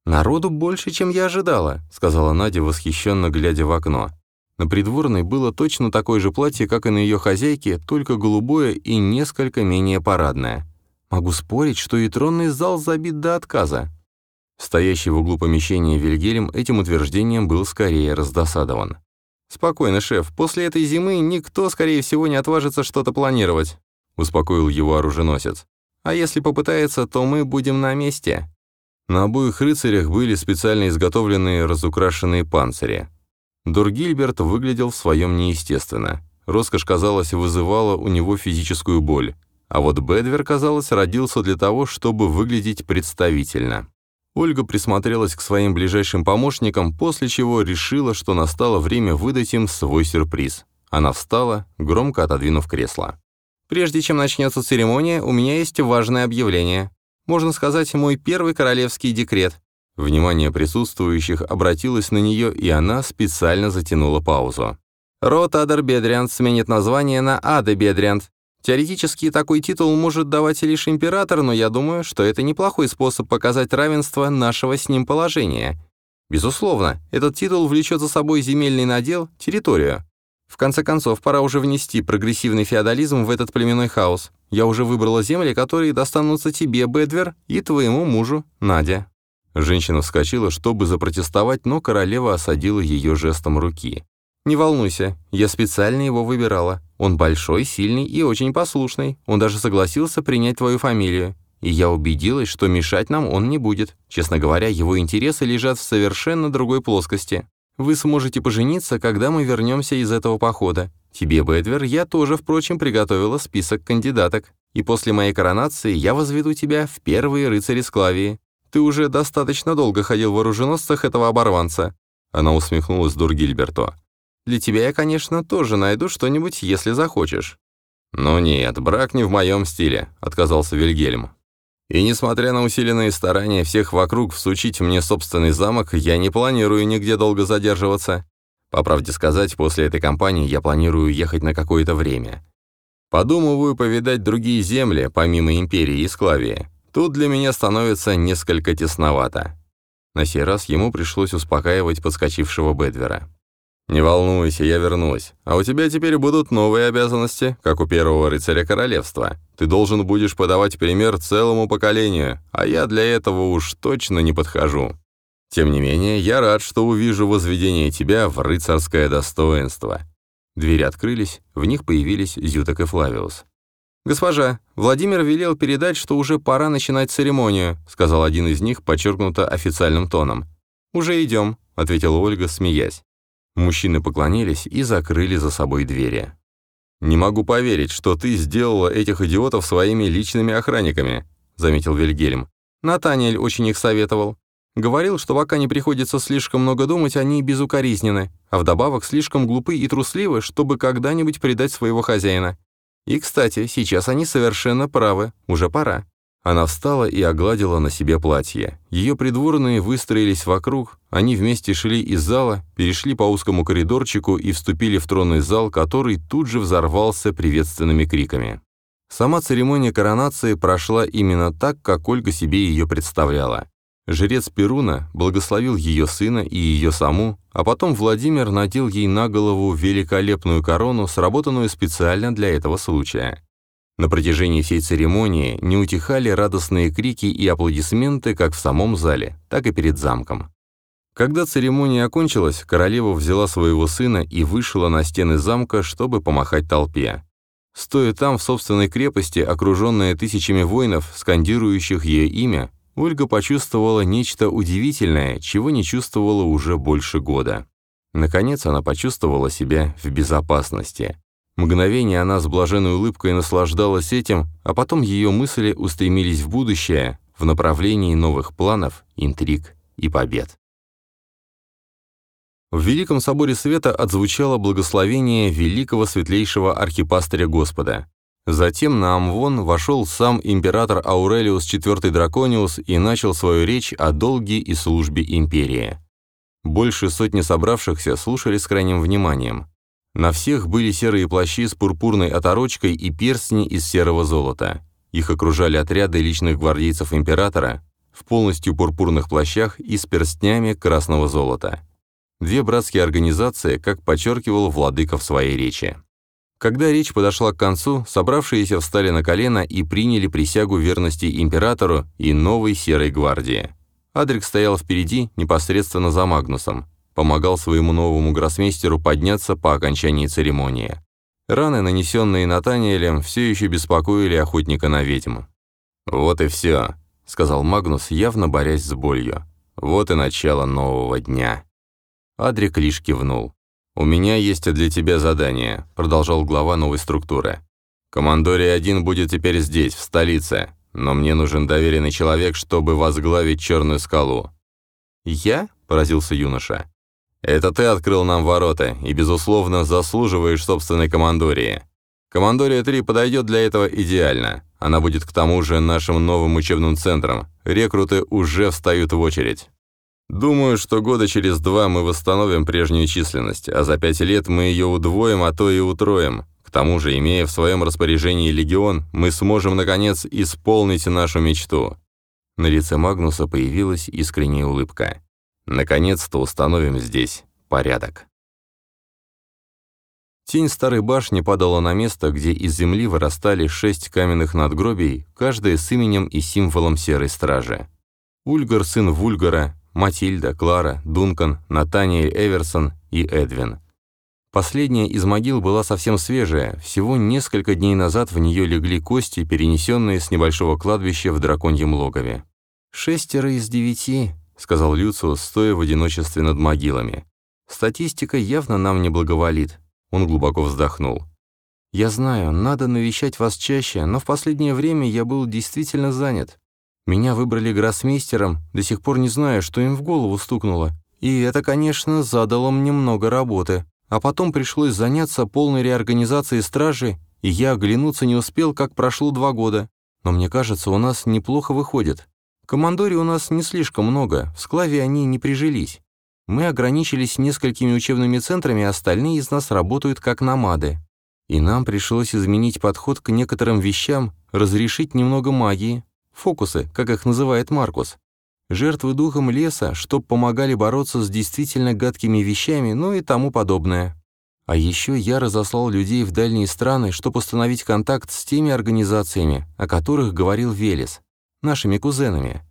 «Народу больше, чем я ожидала», — сказала Надя, восхищенно глядя в окно. На придворной было точно такое же платье, как и на ее хозяйке, только голубое и несколько менее парадное. Могу спорить, что и тронный зал забит до отказа. Стоящий в углу помещения Вильгельм этим утверждением был скорее раздосадован. «Спокойно, шеф, после этой зимы никто, скорее всего, не отважится что-то планировать», успокоил его оруженосец. «А если попытается, то мы будем на месте». На обоих рыцарях были специально изготовленные разукрашенные панцири. Дургильберт выглядел в своем неестественно. Роскошь, казалось, вызывала у него физическую боль. А вот Бедвер, казалось, родился для того, чтобы выглядеть представительно. Ольга присмотрелась к своим ближайшим помощникам, после чего решила, что настало время выдать им свой сюрприз. Она встала, громко отодвинув кресло. «Прежде чем начнется церемония, у меня есть важное объявление. Можно сказать, мой первый королевский декрет. Внимание присутствующих обратилось на нее, и она специально затянула паузу. Род Адер Бедриант сменит название на Бедриант. Теоретически такой титул может давать лишь император, но я думаю, что это неплохой способ показать равенство нашего с ним положения. Безусловно, этот титул влечет за собой земельный надел, территорию. В конце концов, пора уже внести прогрессивный феодализм в этот племенной хаос. Я уже выбрала земли, которые достанутся тебе, Бедвер, и твоему мужу, Надя. Женщина вскочила, чтобы запротестовать, но королева осадила ее жестом руки. «Не волнуйся, я специально его выбирала. Он большой, сильный и очень послушный. Он даже согласился принять твою фамилию. И я убедилась, что мешать нам он не будет. Честно говоря, его интересы лежат в совершенно другой плоскости. Вы сможете пожениться, когда мы вернемся из этого похода. Тебе, Бэдвер, я тоже, впрочем, приготовила список кандидаток. и после моей коронации я возведу тебя в первые рыцари Склавии. Ты уже достаточно долго ходил в оруженосцах этого оборванца». Она усмехнулась Дур Гильберто. «Для тебя я, конечно, тоже найду что-нибудь, если захочешь». «Ну нет, брак не в моем стиле», — отказался Вильгельм. «И несмотря на усиленные старания всех вокруг всучить мне собственный замок, я не планирую нигде долго задерживаться. По правде сказать, после этой кампании я планирую ехать на какое-то время. Подумываю повидать другие земли, помимо Империи и Склавии. Тут для меня становится несколько тесновато». На сей раз ему пришлось успокаивать подскочившего Бедвера. «Не волнуйся, я вернусь. А у тебя теперь будут новые обязанности, как у первого рыцаря королевства. Ты должен будешь подавать пример целому поколению, а я для этого уж точно не подхожу. Тем не менее, я рад, что увижу возведение тебя в рыцарское достоинство». Двери открылись, в них появились Зюток и Флавиус. «Госпожа, Владимир велел передать, что уже пора начинать церемонию», сказал один из них, подчеркнуто официальным тоном. «Уже идем», — ответила Ольга, смеясь. Мужчины поклонились и закрыли за собой двери. «Не могу поверить, что ты сделала этих идиотов своими личными охранниками», заметил Вильгельм. «Натаниэль очень их советовал. Говорил, что пока не приходится слишком много думать, они безукоризнены, а вдобавок слишком глупы и трусливы, чтобы когда-нибудь предать своего хозяина. И, кстати, сейчас они совершенно правы, уже пора. Она встала и огладила на себе платье. Ее придворные выстроились вокруг, они вместе шли из зала, перешли по узкому коридорчику и вступили в тронный зал, который тут же взорвался приветственными криками. Сама церемония коронации прошла именно так, как Ольга себе ее представляла. Жрец Перуна благословил ее сына и ее саму, а потом Владимир надел ей на голову великолепную корону, сработанную специально для этого случая. На протяжении всей церемонии не утихали радостные крики и аплодисменты как в самом зале, так и перед замком. Когда церемония окончилась, королева взяла своего сына и вышла на стены замка, чтобы помахать толпе. Стоя там, в собственной крепости, окруженная тысячами воинов, скандирующих ее имя, Ольга почувствовала нечто удивительное, чего не чувствовала уже больше года. Наконец она почувствовала себя в безопасности. Мгновение она с блаженной улыбкой наслаждалась этим, а потом ее мысли устремились в будущее, в направлении новых планов, интриг и побед. В Великом Соборе Света отзвучало благословение великого светлейшего архипастыря Господа. Затем на Амвон вошел сам император Аурелиус IV Дракониус и начал свою речь о долге и службе империи. Больше сотни собравшихся слушали с крайним вниманием. На всех были серые плащи с пурпурной оторочкой и перстни из серого золота. Их окружали отряды личных гвардейцев императора в полностью пурпурных плащах и с перстнями красного золота. Две братские организации, как подчеркивал владыка в своей речи. Когда речь подошла к концу, собравшиеся встали на колено и приняли присягу верности императору и новой серой гвардии. Адрик стоял впереди, непосредственно за Магнусом помогал своему новому гроссмейстеру подняться по окончании церемонии. Раны, нанесенные Натаниэлем, все еще беспокоили охотника на ведьму. «Вот и все», — сказал Магнус, явно борясь с болью. «Вот и начало нового дня». Адрик лишь кивнул. «У меня есть для тебя задание», — продолжал глава новой структуры. «Командорий-1 будет теперь здесь, в столице, но мне нужен доверенный человек, чтобы возглавить Черную скалу». «Я?» — поразился юноша. Это ты открыл нам ворота и, безусловно, заслуживаешь собственной командории. Командория-3 подойдет для этого идеально. Она будет к тому же нашим новым учебным центром. Рекруты уже встают в очередь. Думаю, что года через два мы восстановим прежнюю численность, а за пять лет мы ее удвоим, а то и утроим. К тому же, имея в своем распоряжении легион, мы сможем, наконец, исполнить нашу мечту». На лице Магнуса появилась искренняя улыбка. Наконец-то установим здесь порядок. Тень старой башни падала на место, где из земли вырастали шесть каменных надгробий, каждое с именем и символом серой стражи. Ульгар, сын Вульгара, Матильда, Клара, Дункан, Натаниэль Эверсон и Эдвин. Последняя из могил была совсем свежая, всего несколько дней назад в нее легли кости, перенесенные с небольшого кладбища в драконьем логове. «Шестеро из девяти», сказал Люциус, стоя в одиночестве над могилами. «Статистика явно нам не благоволит». Он глубоко вздохнул. «Я знаю, надо навещать вас чаще, но в последнее время я был действительно занят. Меня выбрали гроссмейстером, до сих пор не знаю, что им в голову стукнуло. И это, конечно, задало мне много работы. А потом пришлось заняться полной реорганизацией стражи, и я оглянуться не успел, как прошло два года. Но мне кажется, у нас неплохо выходит. Командори у нас не слишком много, в склаве они не прижились. Мы ограничились несколькими учебными центрами, остальные из нас работают как намады. И нам пришлось изменить подход к некоторым вещам, разрешить немного магии, фокусы, как их называет Маркус. Жертвы духом леса, чтоб помогали бороться с действительно гадкими вещами, ну и тому подобное. А еще я разослал людей в дальние страны, чтобы установить контакт с теми организациями, о которых говорил Велес, нашими кузенами.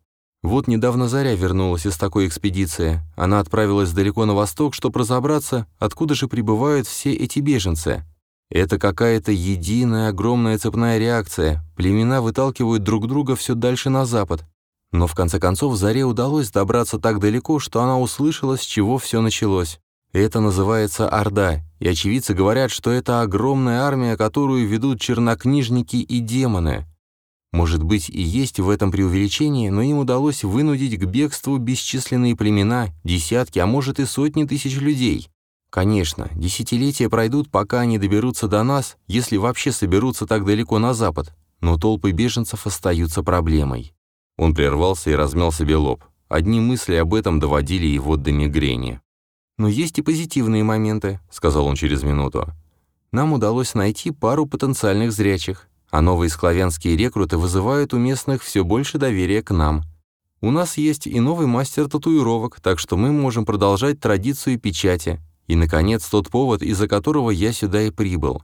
Вот недавно Заря вернулась из такой экспедиции. Она отправилась далеко на восток, чтобы разобраться, откуда же прибывают все эти беженцы. Это какая-то единая огромная цепная реакция. Племена выталкивают друг друга все дальше на запад. Но в конце концов Заре удалось добраться так далеко, что она услышала, с чего все началось. Это называется Орда, и очевидцы говорят, что это огромная армия, которую ведут чернокнижники и демоны. Может быть, и есть в этом преувеличение, но им удалось вынудить к бегству бесчисленные племена, десятки, а может и сотни тысяч людей. Конечно, десятилетия пройдут, пока они доберутся до нас, если вообще соберутся так далеко на запад, но толпы беженцев остаются проблемой. Он прервался и размял себе лоб. Одни мысли об этом доводили его до мигрени. «Но есть и позитивные моменты», — сказал он через минуту. «Нам удалось найти пару потенциальных зрячих, а новые склавянские рекруты вызывают у местных все больше доверия к нам. У нас есть и новый мастер татуировок, так что мы можем продолжать традицию печати. И, наконец, тот повод, из-за которого я сюда и прибыл.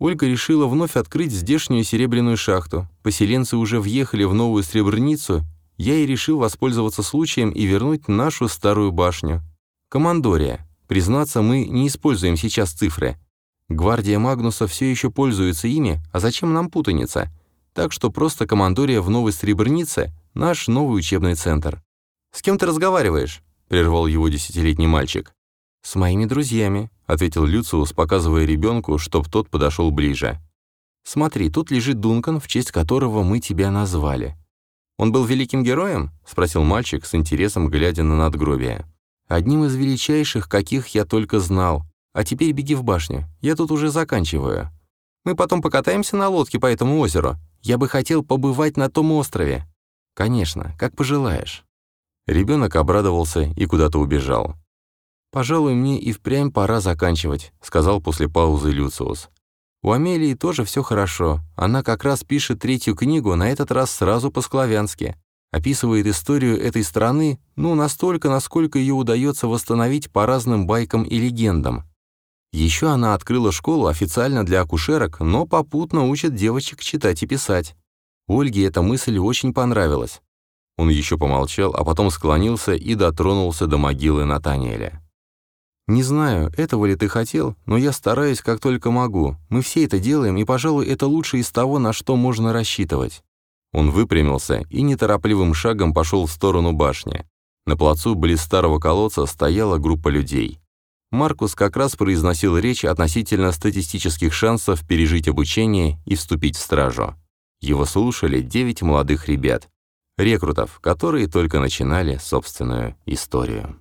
Ольга решила вновь открыть здешнюю серебряную шахту. Поселенцы уже въехали в новую сребрницу. Я и решил воспользоваться случаем и вернуть нашу старую башню. Командория. Признаться, мы не используем сейчас цифры. Гвардия Магнуса все еще пользуется ими, а зачем нам путаница? Так что просто командория в Новой Сребрнице — наш новый учебный центр. «С кем ты разговариваешь?» — прервал его десятилетний мальчик. «С моими друзьями», — ответил Люциус, показывая ребенку, чтоб тот подошел ближе. «Смотри, тут лежит Дункан, в честь которого мы тебя назвали». «Он был великим героем?» — спросил мальчик с интересом, глядя на надгробие. Одним из величайших, каких я только знал. А теперь беги в башню. Я тут уже заканчиваю. Мы потом покатаемся на лодке по этому озеру. Я бы хотел побывать на том острове. Конечно, как пожелаешь. Ребенок обрадовался и куда-то убежал. «Пожалуй, мне и впрямь пора заканчивать», — сказал после паузы Люциус. «У Амелии тоже все хорошо. Она как раз пишет третью книгу, на этот раз сразу по-склавянски описывает историю этой страны, ну, настолько, насколько ее удается восстановить по разным байкам и легендам. Еще она открыла школу официально для акушерок, но попутно учит девочек читать и писать. Ольге эта мысль очень понравилась. Он еще помолчал, а потом склонился и дотронулся до могилы Натаниэля. «Не знаю, этого ли ты хотел, но я стараюсь как только могу. Мы все это делаем, и, пожалуй, это лучше из того, на что можно рассчитывать. Он выпрямился и неторопливым шагом пошел в сторону башни. На плацу близ старого колодца стояла группа людей. Маркус как раз произносил речь относительно статистических шансов пережить обучение и вступить в стражу. Его слушали девять молодых ребят, рекрутов, которые только начинали собственную историю.